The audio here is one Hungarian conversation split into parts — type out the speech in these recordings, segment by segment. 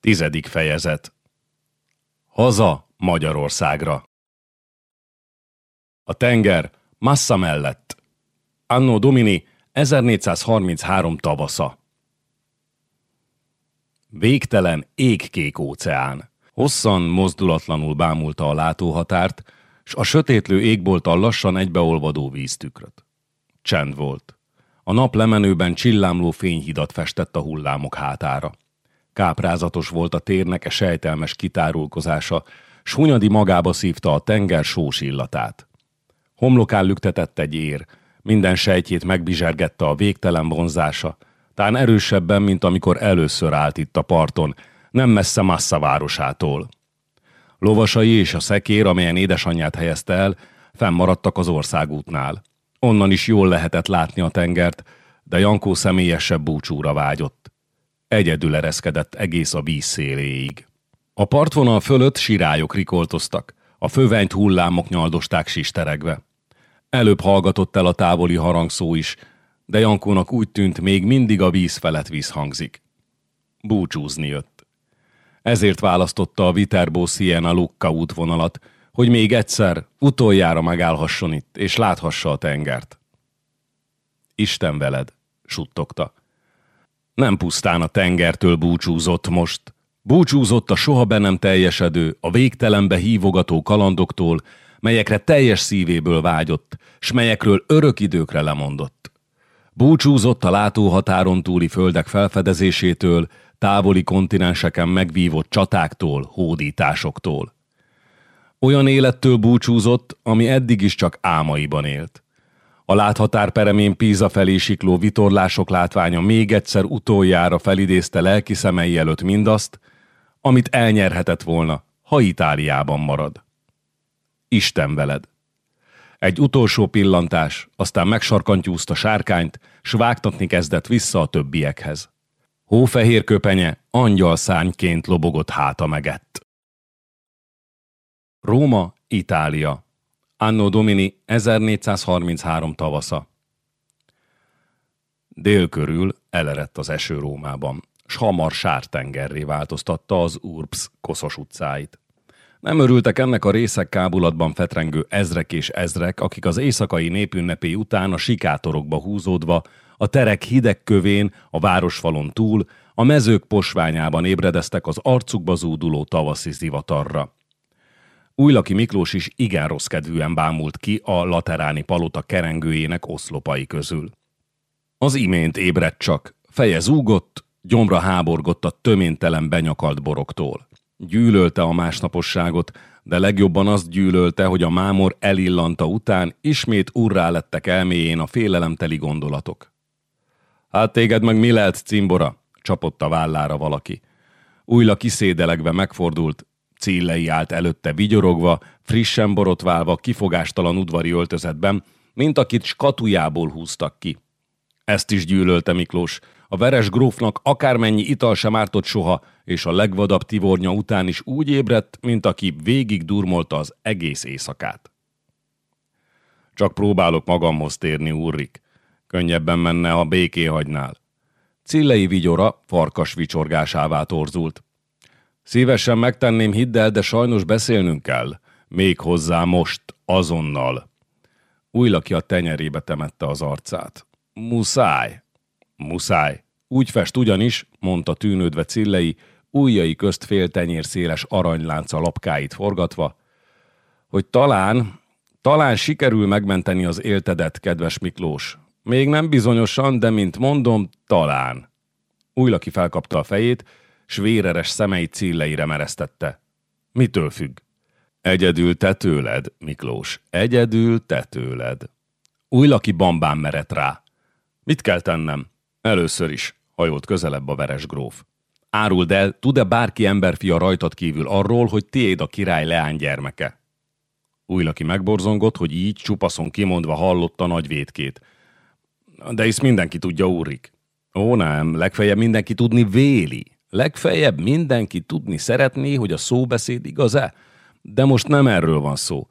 Tizedik fejezet Haza Magyarországra A tenger Massa mellett Anno Domini 1433 tavasza Végtelen égkék óceán. Hosszan, mozdulatlanul bámulta a látóhatárt, s a sötétlő égbolttal lassan egybeolvadó víztükröt. Csend volt. A nap lemenőben csillámló fényhidat festett a hullámok hátára. Káprázatos volt a térnek e sejtelmes kitárulkozása, s Hunyadi magába szívta a tenger sós illatát. Homlokán lüktetett egy ér, minden sejtjét megbizsergette a végtelen vonzása, tán erősebben, mint amikor először állt itt a parton, nem messze Massa városától. Lovasai és a szekér, amelyen édesanyját helyezte el, fennmaradtak az országútnál. Onnan is jól lehetett látni a tengert, de Jankó személyesebb búcsúra vágyott. Egyedül ereszkedett egész a víz széléig. A partvonal fölött sirályok rikoltoztak, a fövenyt hullámok nyaldosták sisteregve. Előbb hallgatott el a távoli harangszó is, de Jankónak úgy tűnt, még mindig a víz felett vízhangzik. Búcsúzni jött. Ezért választotta a Viterbo Siena Lucca útvonalat, hogy még egyszer, utoljára megállhasson itt, és láthassa a tengert. Isten veled, suttogta. Nem pusztán a tengertől búcsúzott most. Búcsúzott a soha be nem teljesedő, a végtelenbe hívogató kalandoktól, melyekre teljes szívéből vágyott, s melyekről örök időkre lemondott. Búcsúzott a látóhatáron túli földek felfedezésétől, távoli kontinenseken megvívott csatáktól, hódításoktól. Olyan élettől búcsúzott, ami eddig is csak álmaiban élt. A láthatár peremén Píza felé sikló vitorlások látványa még egyszer utoljára felidézte lelki szemei előtt mindazt, amit elnyerhetett volna, ha Itáliában marad. Isten veled! Egy utolsó pillantás, aztán megsarkantyúzta sárkányt, s vágtatni kezdett vissza a többiekhez. Hófehér köpenye angyal szányként lobogott háta megett. Róma, Itália. Anno Domini 1433 tavasza. Dél körül elerett az eső Rómában, s hamar sártengerré változtatta az Urbs koszos utcáit. Nem örültek ennek a részek kábulatban fetrengő ezrek és ezrek, akik az éjszakai népünnepé után a sikátorokba húzódva, a terek hideg kövén, a városfalon túl, a mezők posványában ébredeztek az arcukba zúduló tavaszi zivatarra. Újlaki Miklós is igen rossz kedvűen bámult ki a lateráni palota kerengőjének oszlopai közül. Az imént ébredt csak, feje zúgott, gyomra háborgott a töméntelen benyakalt boroktól. Gyűlölte a másnaposságot, de legjobban azt gyűlölte, hogy a mámor elillanta után ismét urrá lettek elméjén a félelemteli gondolatok. Hát téged meg mi lehet, cimbora? csapott a vállára valaki. Újla kiszédelegve megfordult, Cillei állt előtte vigyorogva, frissen borotválva, kifogástalan udvari öltözetben, mint akit skatujából húztak ki. Ezt is gyűlölte Miklós. A veres grófnak akármennyi ital sem ártott soha, és a legvadabb tivornya után is úgy ébredt, mint aki végig durmolta az egész éjszakát. Csak próbálok magamhoz térni, Úrrik. Könnyebben menne, ha béké hagynál. Cillei vigyora farkas vicsorgásává torzult. Szívesen megtenném, hidd el, de sajnos beszélnünk kell. Még hozzá most, azonnal. Újlaki a tenyerébe temette az arcát. Muszáj. Muszáj. Úgy fest ugyanis, mondta tűnődve Cillei, ujjai közt fél tenyér széles aranylánca lapkáit forgatva, hogy talán, talán sikerül megmenteni az éltedet, kedves Miklós. Még nem bizonyosan, de mint mondom, talán. Újlaki felkapta a fejét, s véreres szemeit cilleire meresztette. Mitől függ? Egyedül te tőled, Miklós, egyedül te tőled. Újlaki bambán merett rá. Mit kell tennem? Először is, hajolt közelebb a veres gróf. Áruld el, tud-e bárki emberfia rajtad kívül arról, hogy tiéd a király leány gyermeke? Újlaki megborzongott, hogy így csupaszon kimondva hallotta nagy vétkét. De hisz mindenki tudja, úrik. Ó nem, legfeljebb mindenki tudni véli. Legfeljebb mindenki tudni szeretné, hogy a szóbeszéd igaz-e? De most nem erről van szó.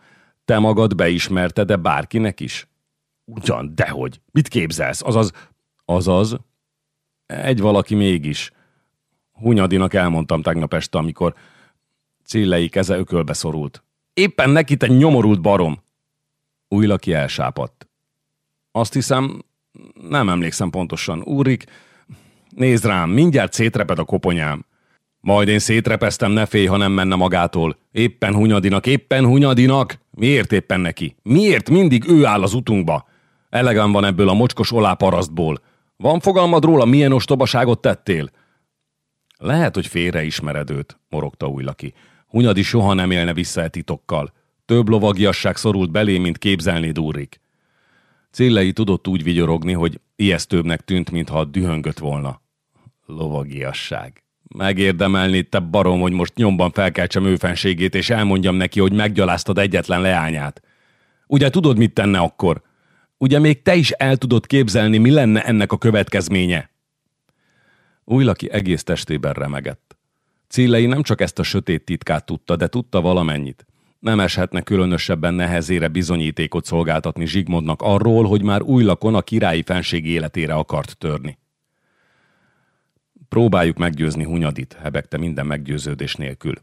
Te magad beismerte, de bárkinek is? Ugyan, dehogy. Mit képzelsz? Azaz, azaz, egy valaki mégis. Hunyadinak elmondtam tegnap este, amikor Cillei keze ökölbe szorult. Éppen neki te nyomorult barom! Újlaki elsápadt. Azt hiszem, nem emlékszem pontosan. Úrik, nézd rám, mindjárt szétreped a koponyám. Majd én szétrepeztem, ne félj, ha nem menne magától. Éppen Hunyadinak, éppen Hunyadinak! Miért éppen neki? Miért mindig ő áll az utunkba? Elegem van ebből a mocskos oláparasztból. Van fogalmad róla, milyen ostobaságot tettél? Lehet, hogy félreismered őt, morogta Újlaki. Hunyadi soha nem élne vissza e titokkal. Több lovagiasság szorult belé, mint képzelni Úrik. Cillei tudott úgy vigyorogni, hogy ijesztőbbnek tűnt, mintha dühöngött volna. Lovagiasság. Megérdemelni, te barom, hogy most nyomban felkeltsem őfenségét, és elmondjam neki, hogy meggyaláztad egyetlen leányát. Ugye tudod, mit tenne akkor? Ugye még te is el tudod képzelni, mi lenne ennek a következménye? Újlaki egész testében remegett. Cillei nem csak ezt a sötét titkát tudta, de tudta valamennyit. Nem eshetne különösebben nehezére bizonyítékot szolgáltatni Zsigmondnak arról, hogy már új lakon a királyi fenség életére akart törni. Próbáljuk meggyőzni Hunyadit, hebegte minden meggyőződés nélkül.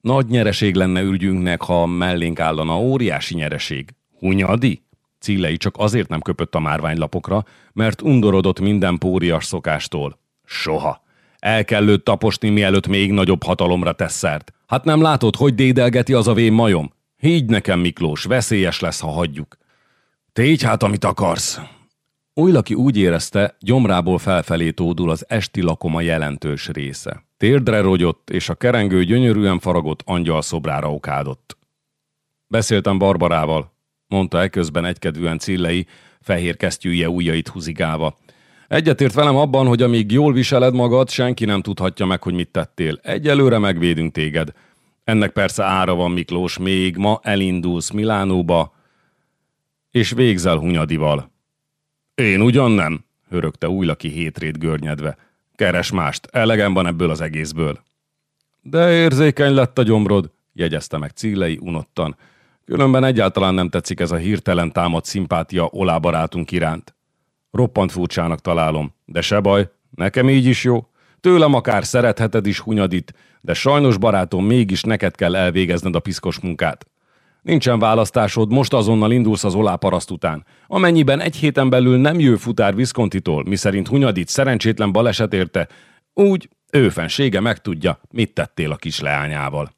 Nagy nyereség lenne ürgyünknek, ha mellénk állana óriási nyereség. Hunyadi? Cillei csak azért nem köpött a márványlapokra, mert undorodott minden pórias szokástól. Soha. El kell őt taposni, mielőtt még nagyobb hatalomra tesz szert. Hát nem látod, hogy dédelgeti az a vén majom? Higgy nekem, Miklós, veszélyes lesz, ha hagyjuk. Tégy hát, amit akarsz. Újlaki úgy érezte, gyomrából felfelé tódul az esti lakoma jelentős része. Térdre rogyott, és a kerengő gyönyörűen faragott angyal szobrára okádott. Beszéltem Barbarával, mondta eközben egykedvűen Cillei, fehér kesztyűje ujjait húzigálva. Egyetért velem abban, hogy amíg jól viseled magad, senki nem tudhatja meg, hogy mit tettél. Egyelőre megvédünk téged. Ennek persze ára van, Miklós, még ma elindulsz Milánóba, és végzel Hunyadival. Én ugyan nem, hörögte újlaki hétrét görnyedve. Keres mást, elegem van ebből az egészből. De érzékeny lett a gyomrod, jegyezte meg Cillei unottan. Különben egyáltalán nem tetszik ez a hirtelen támadt szimpátia Olá barátunk iránt. Roppant furcsának találom, de se baj, nekem így is jó. Tőlem akár szeretheted is Hunyadit, de sajnos barátom, mégis neked kell elvégezned a piszkos munkát. Nincsen választásod, most azonnal indulsz az oláparaszt után. Amennyiben egy héten belül nem jő futár Viszkontitól, miszerint Hunyadit szerencsétlen baleset érte, úgy ő fensége megtudja, mit tettél a kis leányával.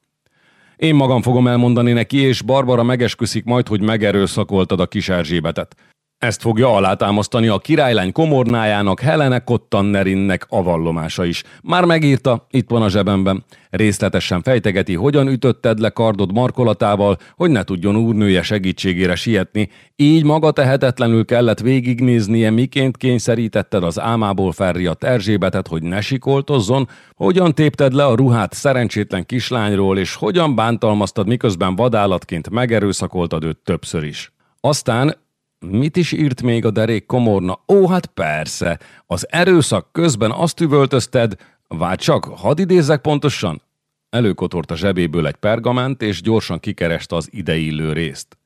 Én magam fogom elmondani neki, és Barbara megesküszik majd, hogy megerőszakoltad a kis Erzsébetet. Ezt fogja alátámasztani a királylány komornájának Helene Kottannerinnek a vallomása is. Már megírta, itt van a zsebemben. Részletesen fejtegeti, hogyan ütötted le kardod markolatával, hogy ne tudjon úrnője segítségére sietni. Így maga tehetetlenül kellett végignéznie, miként kényszerítetted az álmából felriadt Erzsébetet, hogy ne sikoltozzon, hogyan tépted le a ruhát szerencsétlen kislányról, és hogyan bántalmaztad, miközben vadállatként megerőszakoltad őt többször is. Aztán Mit is írt még a derék komorna? Ó, hát persze, az erőszak közben azt üvöltözted, vagy csak, hadd idézzek pontosan? Előkotort a zsebéből egy pergament, és gyorsan kikereste az ideillő részt.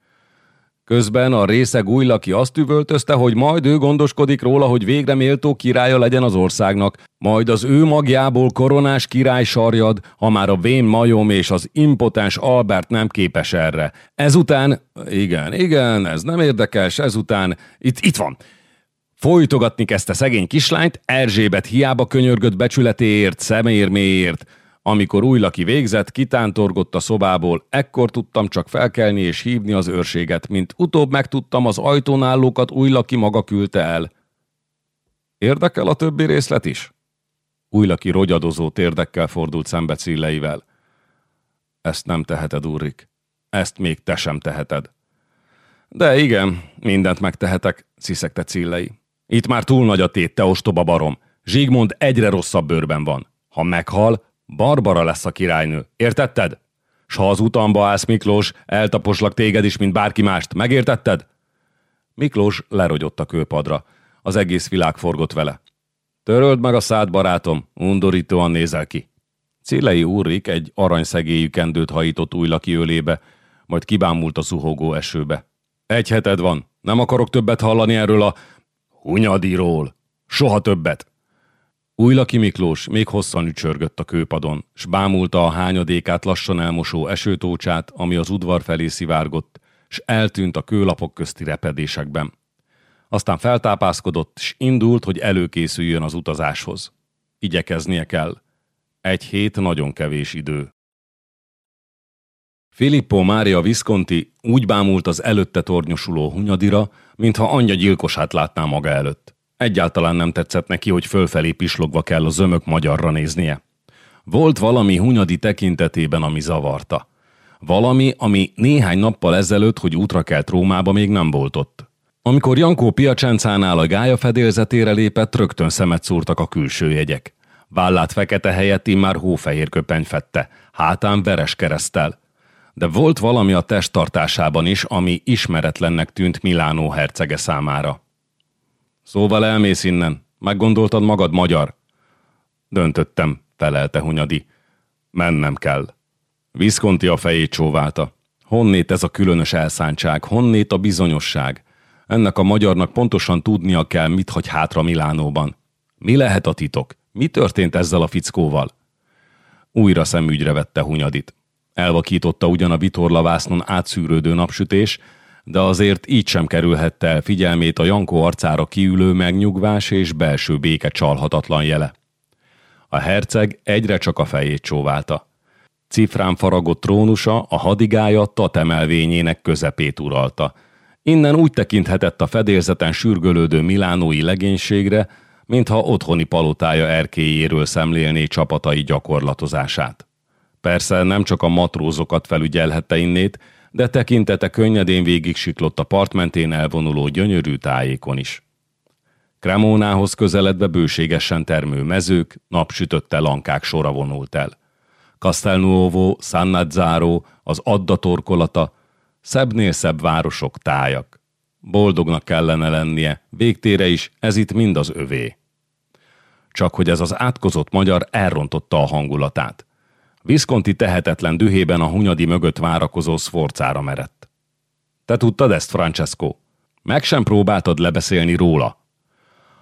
Közben a részeg újlaki azt üvöltözte, hogy majd ő gondoskodik róla, hogy végre méltó királya legyen az országnak, majd az ő magjából koronás király sarjad, ha már a vén majom és az impotens Albert nem képes erre. Ezután, igen, igen, ez nem érdekes, ezután, itt, itt van, Folytogatni kezdte szegény kislányt, Erzsébet hiába könyörgött becsületéért, szemérméért, amikor új laki végzett, kitántorgott a szobából, ekkor tudtam csak felkelni és hívni az őrséget, mint utóbb megtudtam, az ajtón állókat új laki maga küldte el. Érdekel a többi részlet is? Új laki rogyadozó térdekkel fordult szembe Cilleivel. Ezt nem teheted, Úrik. Ezt még te sem teheted. De igen, mindent megtehetek, sziszegte Cillei. Itt már túl nagy a tét, te ostoba barom. Zsigmond egyre rosszabb bőrben van. Ha meghal, Barbara lesz a királynő. Értetted? S ha az utamba állsz, Miklós, eltaposlak téged is, mint bárki mást. Megértetted? Miklós lerogyott a kőpadra. Az egész világ forgott vele. Töröld meg a szád, barátom, undorítóan nézel ki. Cillei úrik egy aranyszegélyű kendőt hajított új laki ölébe, majd kibámult a szuhogó esőbe. Egy heted van, nem akarok többet hallani erről a hunyadiról. Soha többet. Újlaki Miklós még hosszan ücsörgött a kőpadon, s bámulta a hányadékát lassan elmosó esőtócsát, ami az udvar felé szivárgott, s eltűnt a kőlapok közti repedésekben. Aztán feltápászkodott, s indult, hogy előkészüljön az utazáshoz. Igyekeznie kell. Egy hét nagyon kevés idő. Filippo Mária Visconti úgy bámult az előtte tornyosuló hunyadira, mintha anyja gyilkosát látná maga előtt. Egyáltalán nem tetszett neki, hogy fölfelé pislogva kell a zömök magyarra néznie. Volt valami hunyadi tekintetében, ami zavarta. Valami, ami néhány nappal ezelőtt, hogy útra kelt Rómába, még nem volt ott. Amikor Jankó Piacencánál a gája fedélzetére lépett, rögtön szemet szúrtak a külső jegyek. Vállát fekete helyett immár hófehér köpeny fette, hátán veres keresztel. De volt valami a testtartásában is, ami ismeretlennek tűnt Milánó hercege számára. Szóval elmész innen. Meggondoltad magad magyar? Döntöttem, felelte Hunyadi. Mennem kell. Viszkonti a fejét csóválta. Honnét ez a különös elszántság, honnét a bizonyosság? Ennek a magyarnak pontosan tudnia kell, mit hagy hátra Milánóban. Mi lehet a titok? Mi történt ezzel a fickóval? Újra szemügyre vette Hunyadit. Elvakította ugyan a vitorlavásznon átszűrődő napsütés, de azért így sem kerülhette el figyelmét a Jankó arcára kiülő megnyugvás és belső béke csalhatatlan jele. A herceg egyre csak a fejét csóválta. Cifrán faragott trónusa a hadigája tatemelvényének közepét uralta. Innen úgy tekinthetett a fedélzeten sürgölődő milánói legénységre, mintha otthoni palotája erkélyéről szemlélné csapatai gyakorlatozását. Persze nem csak a matrózokat felügyelhette innét, de tekintete könnyedén végig siklott a part mentén elvonuló gyönyörű tájékon is. Cremónához közeledve bőségesen termő mezők, napsütötte lankák sora vonult el. Castelnuovo, Sannazzaro, az Adda torkolata, szebbnél szebb városok, tájak. Boldognak kellene lennie, végtére is, ez itt mind az övé. Csak hogy ez az átkozott magyar elrontotta a hangulatát. Visconti tehetetlen dühében a hunyadi mögött várakozó szforcára merett. Te tudtad ezt, Francesco? Meg sem próbáltad lebeszélni róla.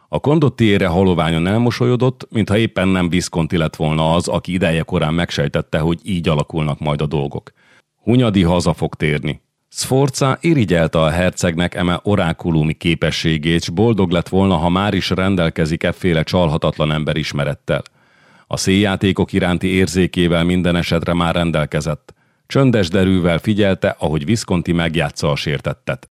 A kondottiére haloványan elmosolyodott, mintha éppen nem Visconti lett volna az, aki ideje korán megsejtette, hogy így alakulnak majd a dolgok. Hunyadi haza fog térni. Sforza irigyelte a hercegnek eme orákulumi képességét, s boldog lett volna, ha már is rendelkezik efféle csalhatatlan emberismerettel – a széjátékok iránti érzékével minden esetre már rendelkezett. Csöndes derűvel figyelte, ahogy Visconti megjátsza a sértettet.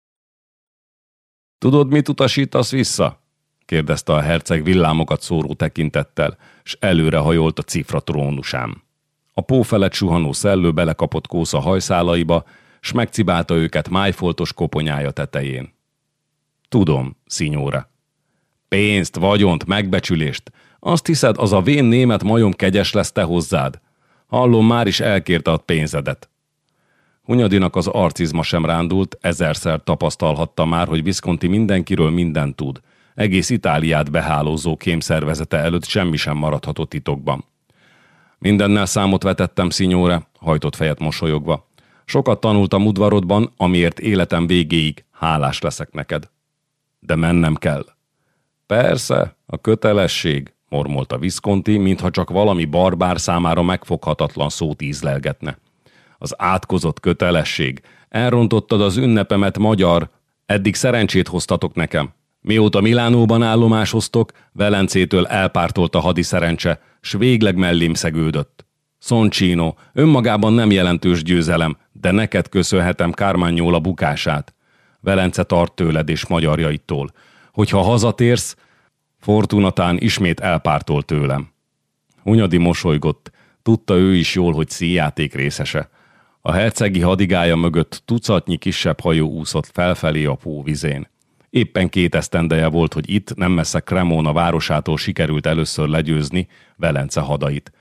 Tudod, mit utasítasz vissza? kérdezte a herceg villámokat szóró tekintettel, s előre hajolt a cifra trónusán. A pó felett suhanó szellő belekapott kósza hajszálaiba, s megcibálta őket májfoltos koponyája tetején. Tudom, szinyóra. Pénzt, vagyont, megbecsülést, azt hiszed, az a vén német majom kegyes lesz te hozzád? Hallom, már is elkérte a pénzedet. Hunyadinak az arcizma sem rándult, ezerszer tapasztalhatta már, hogy Visconti mindenkiről mindent tud. Egész Itáliát behálózó kémszervezete előtt semmi sem maradhatott titokban. Mindennel számot vetettem, szinyóra, hajtott fejet mosolyogva. Sokat tanultam udvarodban, amiért életem végéig hálás leszek neked. De mennem kell. Persze, a kötelesség, mormolta Visconti, mintha csak valami barbár számára megfoghatatlan szót ízlelgetne. Az átkozott kötelesség. Elrontottad az ünnepemet, magyar. Eddig szerencsét hoztatok nekem. Mióta Milánóban állomásoztok, Velencétől elpártolt a hadi szerencse, s végleg mellém szegődött. Szoncsino, önmagában nem jelentős győzelem, de neked köszönhetem Kármányóla bukását. Velence tart tőled és magyarjaitól. Hogyha hazatérsz, Fortunatán ismét elpártolt tőlem. Hunyadi mosolygott, tudta ő is jól, hogy szíjáték részese. A hercegi hadigája mögött tucatnyi kisebb hajó úszott felfelé a póvizén. Éppen két esztendeje volt, hogy itt, nem messze Cremona városától sikerült először legyőzni Velence hadait.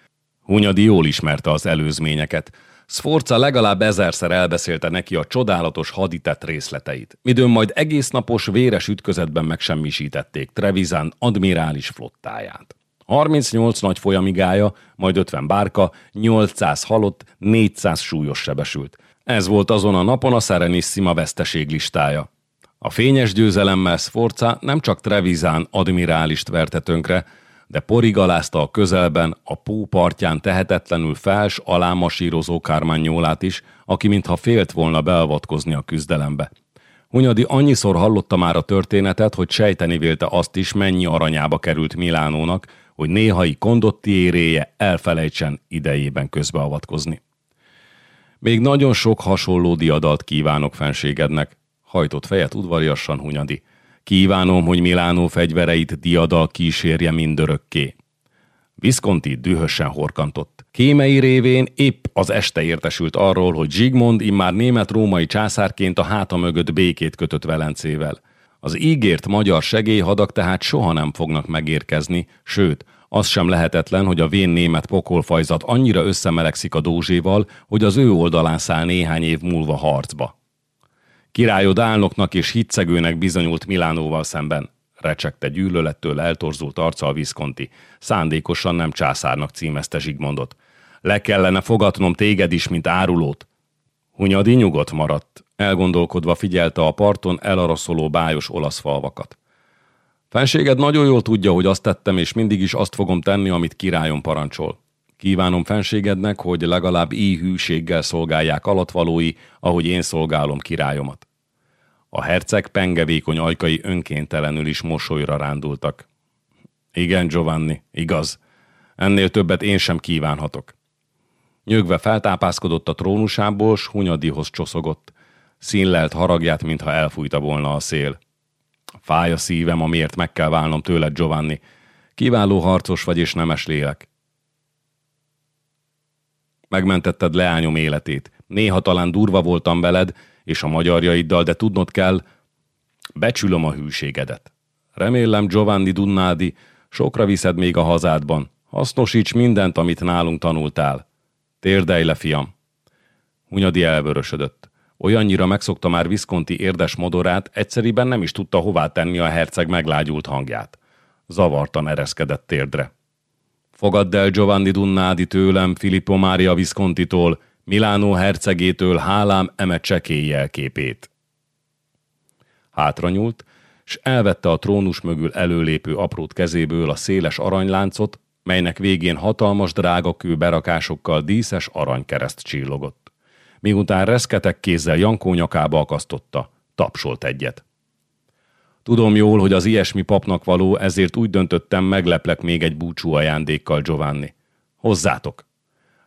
Hunyadi jól ismerte az előzményeket. Sforza legalább ezerszer elbeszélte neki a csodálatos haditett részleteit, midőn majd egész napos véres ütközetben megsemmisítették Trevizán admirális flottáját. 38 nagy folyamigája, majd 50 bárka, 800 halott, 400 súlyos sebesült. Ez volt azon a napon a Serenissima veszteség listája. A fényes győzelemmel Sforza nem csak Trevizán admirálist verte tönkre, de porigalázta a közelben a pó partján tehetetlenül fels alámasírozó kármánynyólát is, aki mintha félt volna beavatkozni a küzdelembe. Hunyadi annyiszor hallotta már a történetet, hogy sejteni vélte azt is, mennyi aranyába került Milánónak, hogy néhai kondotti éréje elfelejtsen idejében közbeavatkozni. Még nagyon sok hasonló diadalt kívánok fenségednek, hajtott fejet udvariassan Hunyadi. Kívánom, hogy Milánó fegyvereit diadal kísérje mindörökké. Visconti dühösen horkantott. Kémei révén épp az este értesült arról, hogy Zsigmond immár német-római császárként a háta mögött békét kötött Velencével. Az ígért magyar segélyhadak tehát soha nem fognak megérkezni, sőt, az sem lehetetlen, hogy a vén német pokolfajzat annyira összemelegszik a dózséval, hogy az ő oldalán száll néhány év múlva harcba. Királyod álnoknak és hitszegőnek bizonyult Milánóval szemben, recsegte gyűlölettől eltorzult arca a Visconti. Szándékosan nem császárnak címezte Zsigmondot. Le kellene fogatnom téged is, mint árulót. Hunyadi nyugodt maradt. Elgondolkodva figyelte a parton elaraszoló bájos olasz falvakat. Fenséged nagyon jól tudja, hogy azt tettem, és mindig is azt fogom tenni, amit királyom parancsol. Kívánom fenségednek, hogy legalább így hűséggel szolgálják alatvalói, ahogy én szolgálom királyomat. A herceg pengevékony ajkai önkéntelenül is mosolyra rándultak. Igen, Giovanni, igaz. Ennél többet én sem kívánhatok. Nyögve feltápászkodott a trónusából, s Hunyadihoz csoszogott. Színlelt haragját, mintha elfújta volna a szél. Fáj a szívem, amiért meg kell válnom tőled, Giovanni. Kiváló harcos vagy és nemes lélek. Megmentetted leányom életét. Néha talán durva voltam veled, és a magyarjaiddal, de tudnod kell, becsülöm a hűségedet. Remélem, Giovanni Dunnádi, sokra viszed még a hazádban. Hasznosíts mindent, amit nálunk tanultál. Térdelj le, fiam! Hunyadi elvörösödött. Olyannyira megszokta már Visconti érdes modorát, egyszeriben nem is tudta hová tenni a herceg meglágyult hangját. Zavartan ereszkedett térdre. Fogadd el Giovanni Dunnádi tőlem, Filippo Mária Viscontitól, Milánó hercegétől hálám eme csekély jelképét. Hátra nyúlt, s elvette a trónus mögül előlépő aprót kezéből a széles aranyláncot, melynek végén hatalmas drágakő berakásokkal díszes aranykereszt csillogott. Miután reszketek kézzel Jankó nyakába akasztotta, tapsolt egyet. Tudom jól, hogy az ilyesmi papnak való, ezért úgy döntöttem, megleplek még egy búcsú ajándékkal, Giovanni. Hozzátok!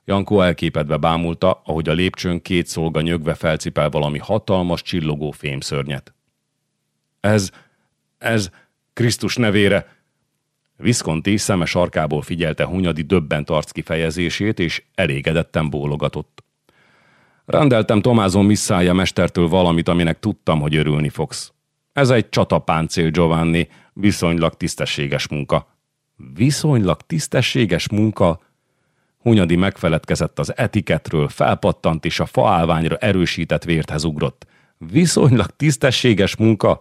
Jankó elképedve bámulta, ahogy a lépcsőn két szolga nyögve felcipel valami hatalmas, csillogó fémszörnyet. Ez, ez, Krisztus nevére! Visconti szeme sarkából figyelte Hunyadi döbbent arc kifejezését, és elégedetten bólogatott. Rendeltem Tomázon Misszája mestertől valamit, aminek tudtam, hogy örülni fogsz. Ez egy csatapáncél, Giovanni, viszonylag tisztességes munka. Viszonylag tisztességes munka? Hunyadi megfeledkezett az etiketről, felpattant és a faálványra erősített vérthez ugrott. Viszonylag tisztességes munka?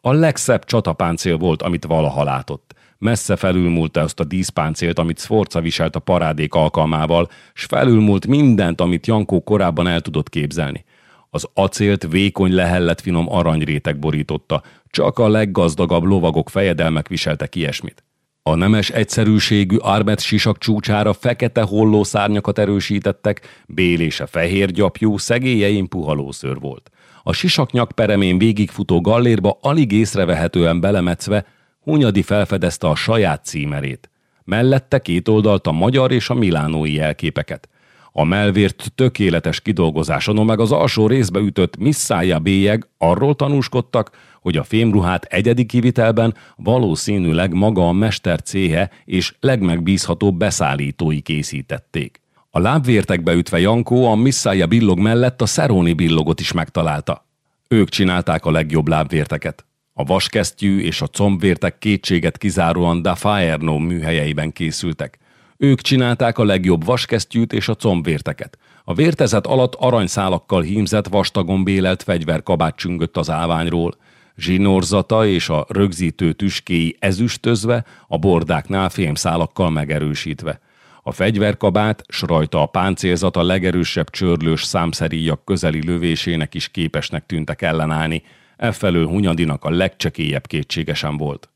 A legszebb csatapáncél volt, amit valaha látott. Messze felülmúlta azt a díszpáncélt, amit Sforza viselt a parádék alkalmával, s felülmúlt mindent, amit Jankó korábban el tudott képzelni. Az acélt vékony lehellett finom aranyrétek borította, csak a leggazdagabb lovagok fejedelmek viseltek ilyesmit. A nemes egyszerűségű Armet sisak csúcsára fekete holló szárnyakat erősítettek, bélése fehér gyapjú, szegélyein puhalószőr volt. A sisaknyak peremén végigfutó gallérba alig észrevehetően belemetszve, Hunyadi felfedezte a saját címerét. Mellette két oldalt a magyar és a milánói jelképeket. A melvért tökéletes kidolgozáson, meg az alsó részbe ütött misszája bélyeg arról tanúskodtak, hogy a fémruhát egyedi kivitelben valószínűleg maga a mester céhe és legmegbízhatóbb beszállítói készítették. A lábvértekbe ütve Jankó a misszája billog mellett a szeróni billogot is megtalálta. Ők csinálták a legjobb lábvérteket. A vaskesztyű és a combvértek kétséget kizáróan Da Faerno műhelyeiben készültek. Ők csinálták a legjobb vaskesztyűt és a combvérteket. A vértezet alatt aranyszálakkal hímzett vastagon bélelt fegyverkabát csüngött az állványról. Zsinórzata és a rögzítő tüskéi ezüstözve, a bordáknál fémszálakkal megerősítve. A fegyverkabát, s rajta a páncélzat a legerősebb csörlős számszeríjak közeli lövésének is képesnek tűntek ellenállni, Efelől Hunyadinak a legcsekélyebb kétségesen volt.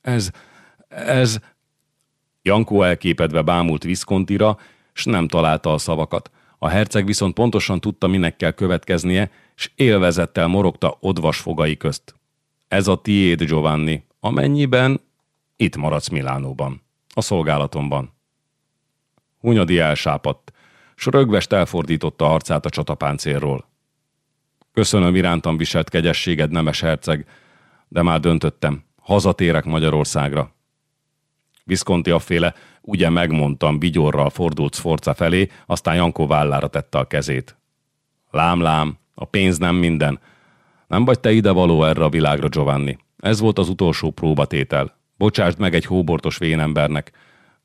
Ez, ez, Jankó elképedve bámult Viszkontira, s nem találta a szavakat. A herceg viszont pontosan tudta, minek kell következnie, s élvezettel morogta odvas fogai közt. Ez a tiéd, Giovanni, amennyiben itt maradsz Milánóban, a szolgálatomban. Hunyadi elsápadt, s rögvest elfordította arcát a csatapáncélról. Köszönöm irántam viselt kegyességed, nemes herceg, de már döntöttem, hazatérek Magyarországra. Viszkonti afféle, ugye megmondtam, vigyorral fordult Sforca felé, aztán Jankó vállára tette a kezét. Lám, lám, a pénz nem minden. Nem vagy te ide való erre a világra, Giovanni. Ez volt az utolsó próbatétel. Bocsásd meg egy hóbortos vénembernek.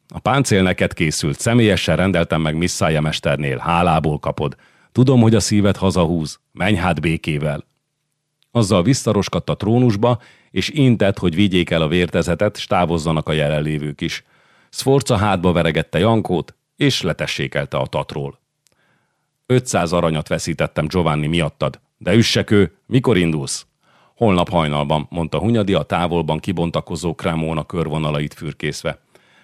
A páncél neked készült, személyesen rendeltem meg Misszája mesternél, hálából kapod. Tudom, hogy a szíved hazahúz, menj hát békével. Azzal visszaroskadt a trónusba, és intett, hogy vigyék el a vértezetet, s távozzanak a jelenlévők is. Sforca hátba veregette Jankót, és letessékelte a tatról. 500 aranyat veszítettem Giovanni miattad, de üssekő, mikor indulsz? Holnap hajnalban, mondta Hunyadi a távolban kibontakozó Cremona körvonalait fürkészve.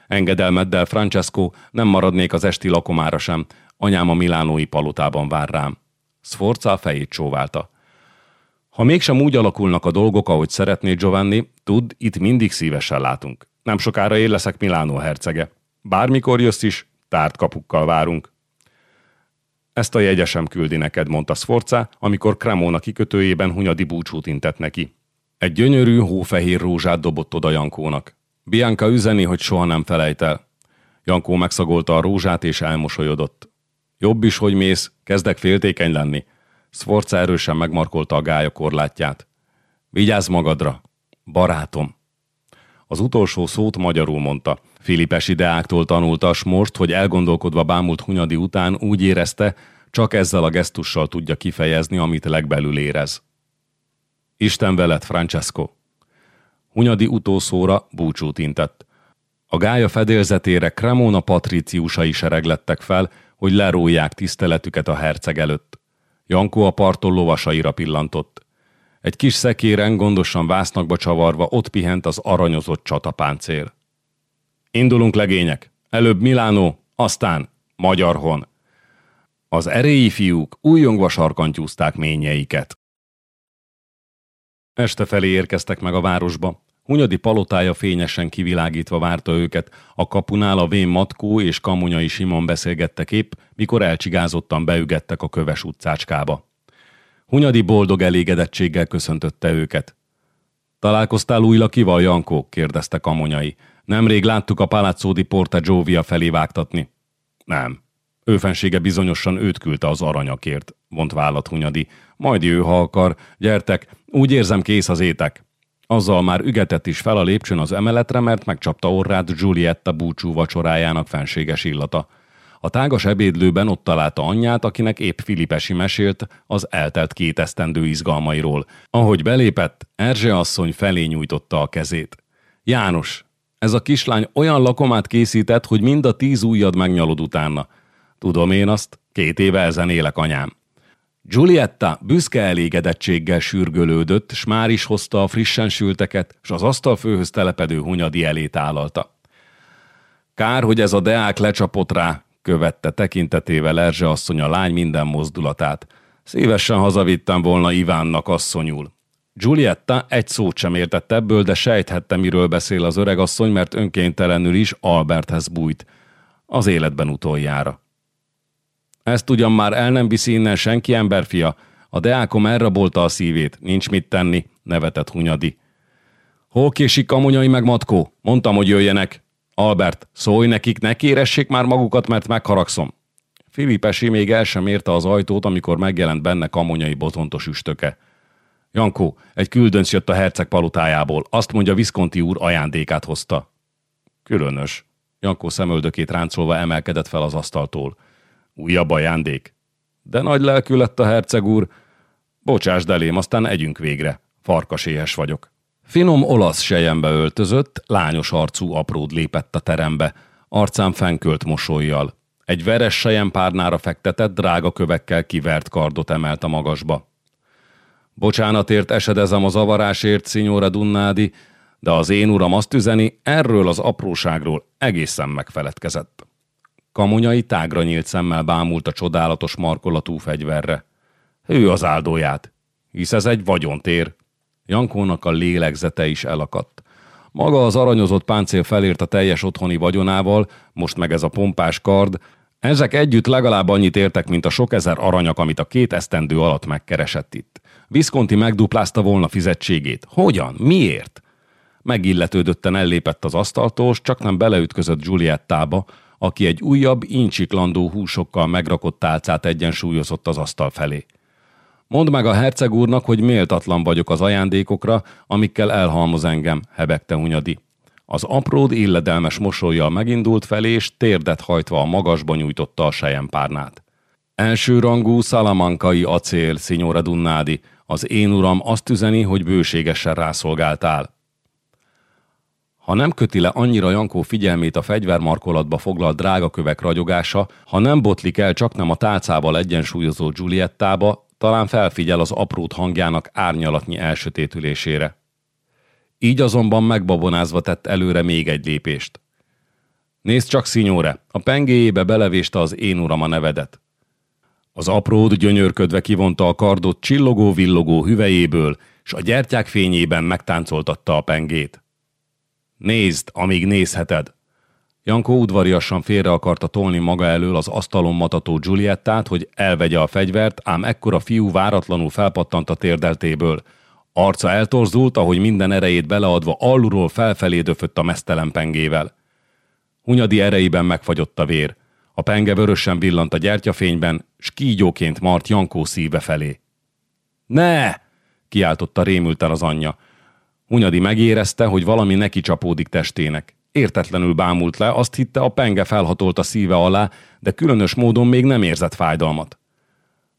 Engedelmeddel, Francesco, nem maradnék az esti lakomára sem, anyám a milánói palotában vár rám. Sforza a fejét csóválta. Ha mégsem úgy alakulnak a dolgok, ahogy szeretné Giovanni, tudd, itt mindig szívesen látunk. Nem sokára én leszek Milánó hercege. Bármikor jössz is, tárt kapukkal várunk. Ezt a jegyesem küldi neked, mondta Sforza, amikor Cremona kikötőjében Hunyadi búcsút intett neki. Egy gyönyörű, hófehér rózsát dobott oda Jankónak. Bianca üzeni, hogy soha nem felejt el. Jankó megszagolta a rózsát és elmosolyodott. Jobb is, hogy mész, kezdek féltékeny lenni. Sforza erősen megmarkolta a gája korlátját. Vigyázz magadra, barátom! Az utolsó szót magyarul mondta. Filipes ideáktól tanulta, s most, hogy elgondolkodva bámult Hunyadi után, úgy érezte, csak ezzel a gesztussal tudja kifejezni, amit legbelül érez. Isten veled, Francesco! Hunyadi utószóra búcsút intett. A gája fedélzetére Cremona patriciusai sereglettek fel, hogy leróják tiszteletüket a herceg előtt. Jankó a parton lovasaira pillantott. Egy kis szekéren gondosan vásznakba csavarva ott pihent az aranyozott csatapáncél. Indulunk legények, előbb Milánó, aztán Magyarhon. Az erélyi fiúk újongva sarkantyúzták ményeiket. Este felé érkeztek meg a városba. Hunyadi palotája fényesen kivilágítva várta őket, a kapunál a vén Matkó és Kamonyai Simon beszélgettek épp, mikor elcsigázottan beügettek a köves utcácskába. Hunyadi boldog elégedettséggel köszöntötte őket. Találkoztál új lakival, Jankó? kérdezte Kamonyai. Nemrég láttuk a Palazzo di Porta Giovia felé vágtatni. Nem. Őfensége bizonyosan őt küldte az aranyakért, vont vállat Hunyadi. Majd ő, ha akar. Gyertek, úgy érzem kész az étek. Azzal már ügetett is fel a lépcsőn az emeletre, mert megcsapta orrát Giulietta búcsú vacsorájának fenséges illata. A tágas ebédlőben ott találta anyját, akinek épp Filipesi mesélt az eltelt két esztendő izgalmairól. Ahogy belépett, Erzse asszony felé nyújtotta a kezét. János, ez a kislány olyan lakomát készített, hogy mind a tíz ujjad megnyalod utána. Tudom én azt, két éve ezen élek anyám. Giulietta büszke elégedettséggel sürgölődött, s már is hozta a frissen sülteket, s az asztalfőhöz telepedő hunyadi elé tálalta. Kár, hogy ez a deák lecsapott rá, követte tekintetével Erzse asszony a lány minden mozdulatát. Szívesen hazavittem volna Ivánnak asszonyul. Giulietta egy szót sem értett ebből, de sejthette, miről beszél az öreg asszony, mert önkéntelenül is Alberthez bújt. Az életben utoljára. Ezt ugyan már el nem viszi innen senki emberfia. A deákom elrabolta a szívét, nincs mit tenni, nevetett Hunyadi. Hol késik kamonyai meg matkó? Mondtam, hogy jöjjenek. Albert, szólj nekik, ne kéressék már magukat, mert megharagszom. Filipesi még el sem érte az ajtót, amikor megjelent benne kamonyai botontos üstöke. Jankó, egy küldönc jött a herceg palotájából. Azt mondja, Viszkonti úr ajándékát hozta. Különös. Jankó szemöldökét ráncolva emelkedett fel az asztaltól. Újabb ajándék. De nagy lelkű lett a herceg úr. Bocsásd elém, aztán együnk végre. Farkaséhes vagyok. Finom olasz sejembe öltözött, lányos arcú apród lépett a terembe, arcán fenkölt mosolyjal. Egy veres sejempárnára fektetett, drága kövekkel kivert kardot emelt a magasba. Bocsánatért esedezem az avarásért, szinyóra Dunnádi, de az én uram azt üzeni, erről az apróságról egészen megfeledkezett. Kamonyai tágra nyílt szemmel bámult a csodálatos markolatú fegyverre. Ő az áldóját, hisz ez egy vagyontér. Jankónak a lélegzete is elakadt. Maga az aranyozott páncél felért a teljes otthoni vagyonával, most meg ez a pompás kard, ezek együtt legalább annyit értek, mint a sok ezer aranyak, amit a két esztendő alatt megkeresett itt. Visconti megduplázta volna fizetségét. Hogyan? Miért? Megilletődötten ellépett az asztaltól, csak nem beleütközött Giuliettába, aki egy újabb, incsiklandó húsokkal megrakott tálcát egyensúlyozott az asztal felé. Mondd meg a herceg úrnak, hogy méltatlan vagyok az ajándékokra, amikkel elhalmoz engem, hebegte Hunyadi. Az apród illedelmes mosolyjal megindult felé, és térdet hajtva a magasba nyújtotta a sejempárnát. Elsőrangú szalamankai acél, szinyóra Dunnádi, az én uram azt üzeni, hogy bőségesen rászolgáltál. Ha nem köti le annyira Jankó figyelmét a fegyvermarkolatba foglalt drágakövek ragyogása, ha nem botlik el csak nem a tálcával egyensúlyozó Giuliettába, talán felfigyel az aprót hangjának árnyalatnyi elsötétülésére. Így azonban megbabonázva tett előre még egy lépést. Nézd csak, szinyóre, a pengéjébe belevéste az én uram a nevedet. Az apród gyönyörködve kivonta a kardot csillogó-villogó hüvejéből, s a gyertyák fényében megtáncoltatta a pengét. Nézd, amíg nézheted! Jankó udvariasan félre akarta tolni maga elől az asztalon matató Giuliettát, hogy elvegye a fegyvert, ám ekkor a fiú váratlanul felpattant a térdeltéből. Arca eltorzult, ahogy minden erejét beleadva alulról felfelé döfött a mesztelen pengével. Hunyadi erejében megfagyott a vér. A penge vörösen villant a gyertyafényben, s kígyóként mart Jankó szíve felé. Ne! kiáltotta rémülten az anyja. Hunyadi megérezte, hogy valami neki csapódik testének. Értetlenül bámult le, azt hitte a penge felhatolt a szíve alá, de különös módon még nem érzett fájdalmat.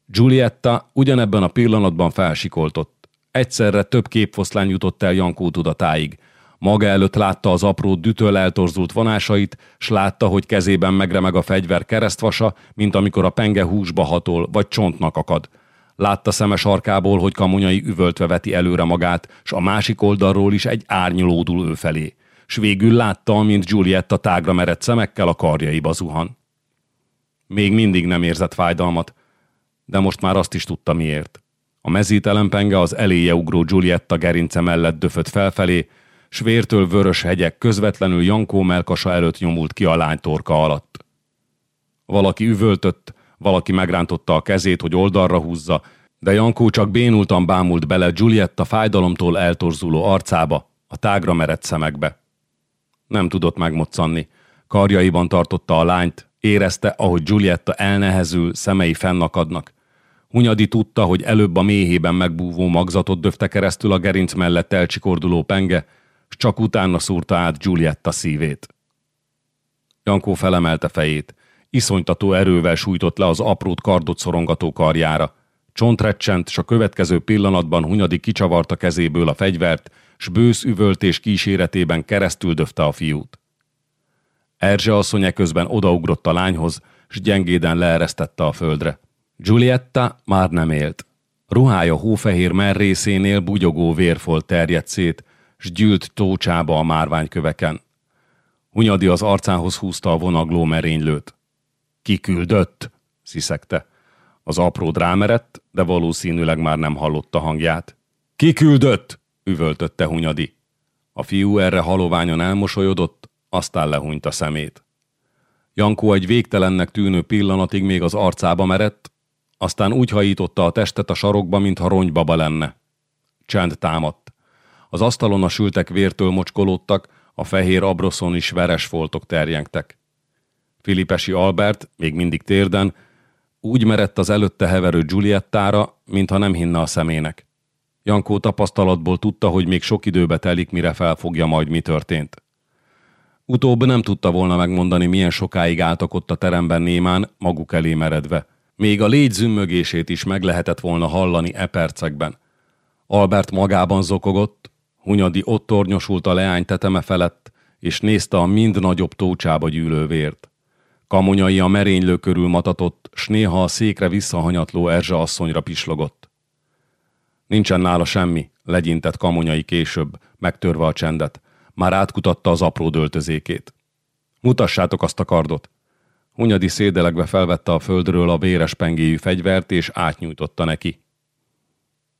Giulietta ugyanebben a pillanatban felsikoltott. Egyszerre több képfoszlány jutott el Jankó tudatáig. Maga előtt látta az apró dütöl eltorzult vonásait, s látta, hogy kezében megremeg a fegyver keresztvasa, mint amikor a penge húsba hatol, vagy csontnak akad. Látta szemes arkából, hogy kamonyai üvöltve veti előre magát, s a másik oldalról is egy árnyolódul ő felé s végül látta, mint Giulietta tágra merett szemekkel a karjaiba zuhan. Még mindig nem érzett fájdalmat, de most már azt is tudta miért. A mezítelen penge az eléje ugró Giulietta gerince mellett döfött felfelé, s vértől vörös hegyek közvetlenül Jankó melkasa előtt nyomult ki a lány torka alatt. Valaki üvöltött, valaki megrántotta a kezét, hogy oldalra húzza, de Jankó csak bénultan bámult bele Giulietta fájdalomtól eltorzuló arcába, a tágra merett szemekbe. Nem tudott megmoccanni. Karjaiban tartotta a lányt, érezte, ahogy Giulietta elnehezül, szemei fennakadnak. Hunyadi tudta, hogy előbb a méhében megbúvó magzatot döfte keresztül a gerinc mellett elcsikorduló penge, s csak utána szúrta át Giulietta szívét. Jankó felemelte fejét. Iszonytató erővel sújtott le az aprót kardot szorongató karjára. Csontrecsent, s a következő pillanatban Hunyadi kicsavarta kezéből a fegyvert, s bősz üvöltés kíséretében keresztül döfte a fiút. Erzse asszony közben odaugrott a lányhoz, s gyengéden leeresztette a földre. Giulietta már nem élt. Ruhája hófehér merrészénél bugyogó vérfolt terjedt szét, s gyűlt tócsába a márványköveken. Hunyadi az arcához húzta a vonagló merénylőt. Kiküldött, sziszegte. Az apró drámerett, de valószínűleg már nem hallotta hangját. Kiküldött! üvöltötte Hunyadi. A fiú erre haloványan elmosolyodott, aztán lehúnyt a szemét. Jankó egy végtelennek tűnő pillanatig még az arcába merett, aztán úgy hajította a testet a sarokba, mintha ronybaba lenne. Csend támadt. Az asztalon a sültek vértől mocskolódtak, a fehér abroszon is veres foltok terjengtek. Filipesi Albert, még mindig térden, úgy merett az előtte heverő Giuliettára, mintha nem hinne a szemének. Jankó tapasztalatból tudta, hogy még sok időbe telik, mire felfogja majd, mi történt. Utóbb nem tudta volna megmondani, milyen sokáig álltak ott a teremben némán, maguk elé meredve. Még a légy zümmögését is meg lehetett volna hallani e percekben. Albert magában zokogott, Hunyadi ott tornyosult a leány teteme felett, és nézte a mind nagyobb tócsába gyűlő vért. Kamonyai a merénylő körül matatott, s néha a székre visszahanyatló Erzsa asszonyra pislogott. Nincsen nála semmi, legyintett kamonyai később, megtörve a csendet. Már átkutatta az apró döltözékét. Mutassátok azt a kardot. Hunyadi szédelegve felvette a földről a véres pengéjű fegyvert, és átnyújtotta neki.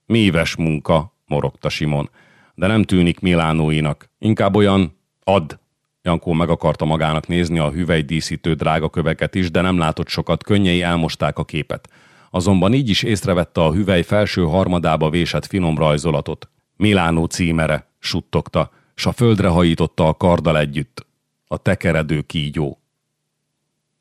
Míves munka, morogta Simon, de nem tűnik Milánóinak. Inkább olyan, add! Jankó meg akarta magának nézni a hüvelydíszítő drága köveket is, de nem látott sokat, könnyei elmosták a képet. Azonban így is észrevette a hüvely felső harmadába vésett finom rajzolatot. Milánó címere, suttogta, s a földre hajította a karddal együtt. A tekeredő kígyó.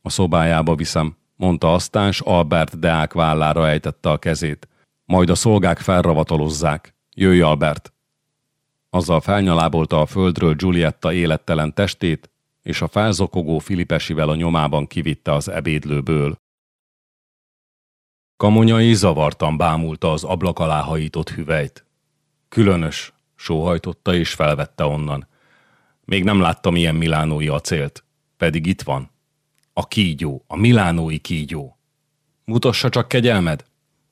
A szobájába viszem, mondta aztán, s Albert Deák vállára ejtette a kezét. Majd a szolgák felravatalozzák. Jöjj, Albert! Azzal felnyalábolta a földről Giulietta élettelen testét, és a felzokogó Filipesivel a nyomában kivitte az ebédlőből. Kamonyai zavartan bámulta az ablak alá hajított hüvelyt. Különös, sóhajtotta és felvette onnan. Még nem láttam ilyen milánói acélt, pedig itt van. A kígyó, a milánói kígyó. Mutassa csak kegyelmed!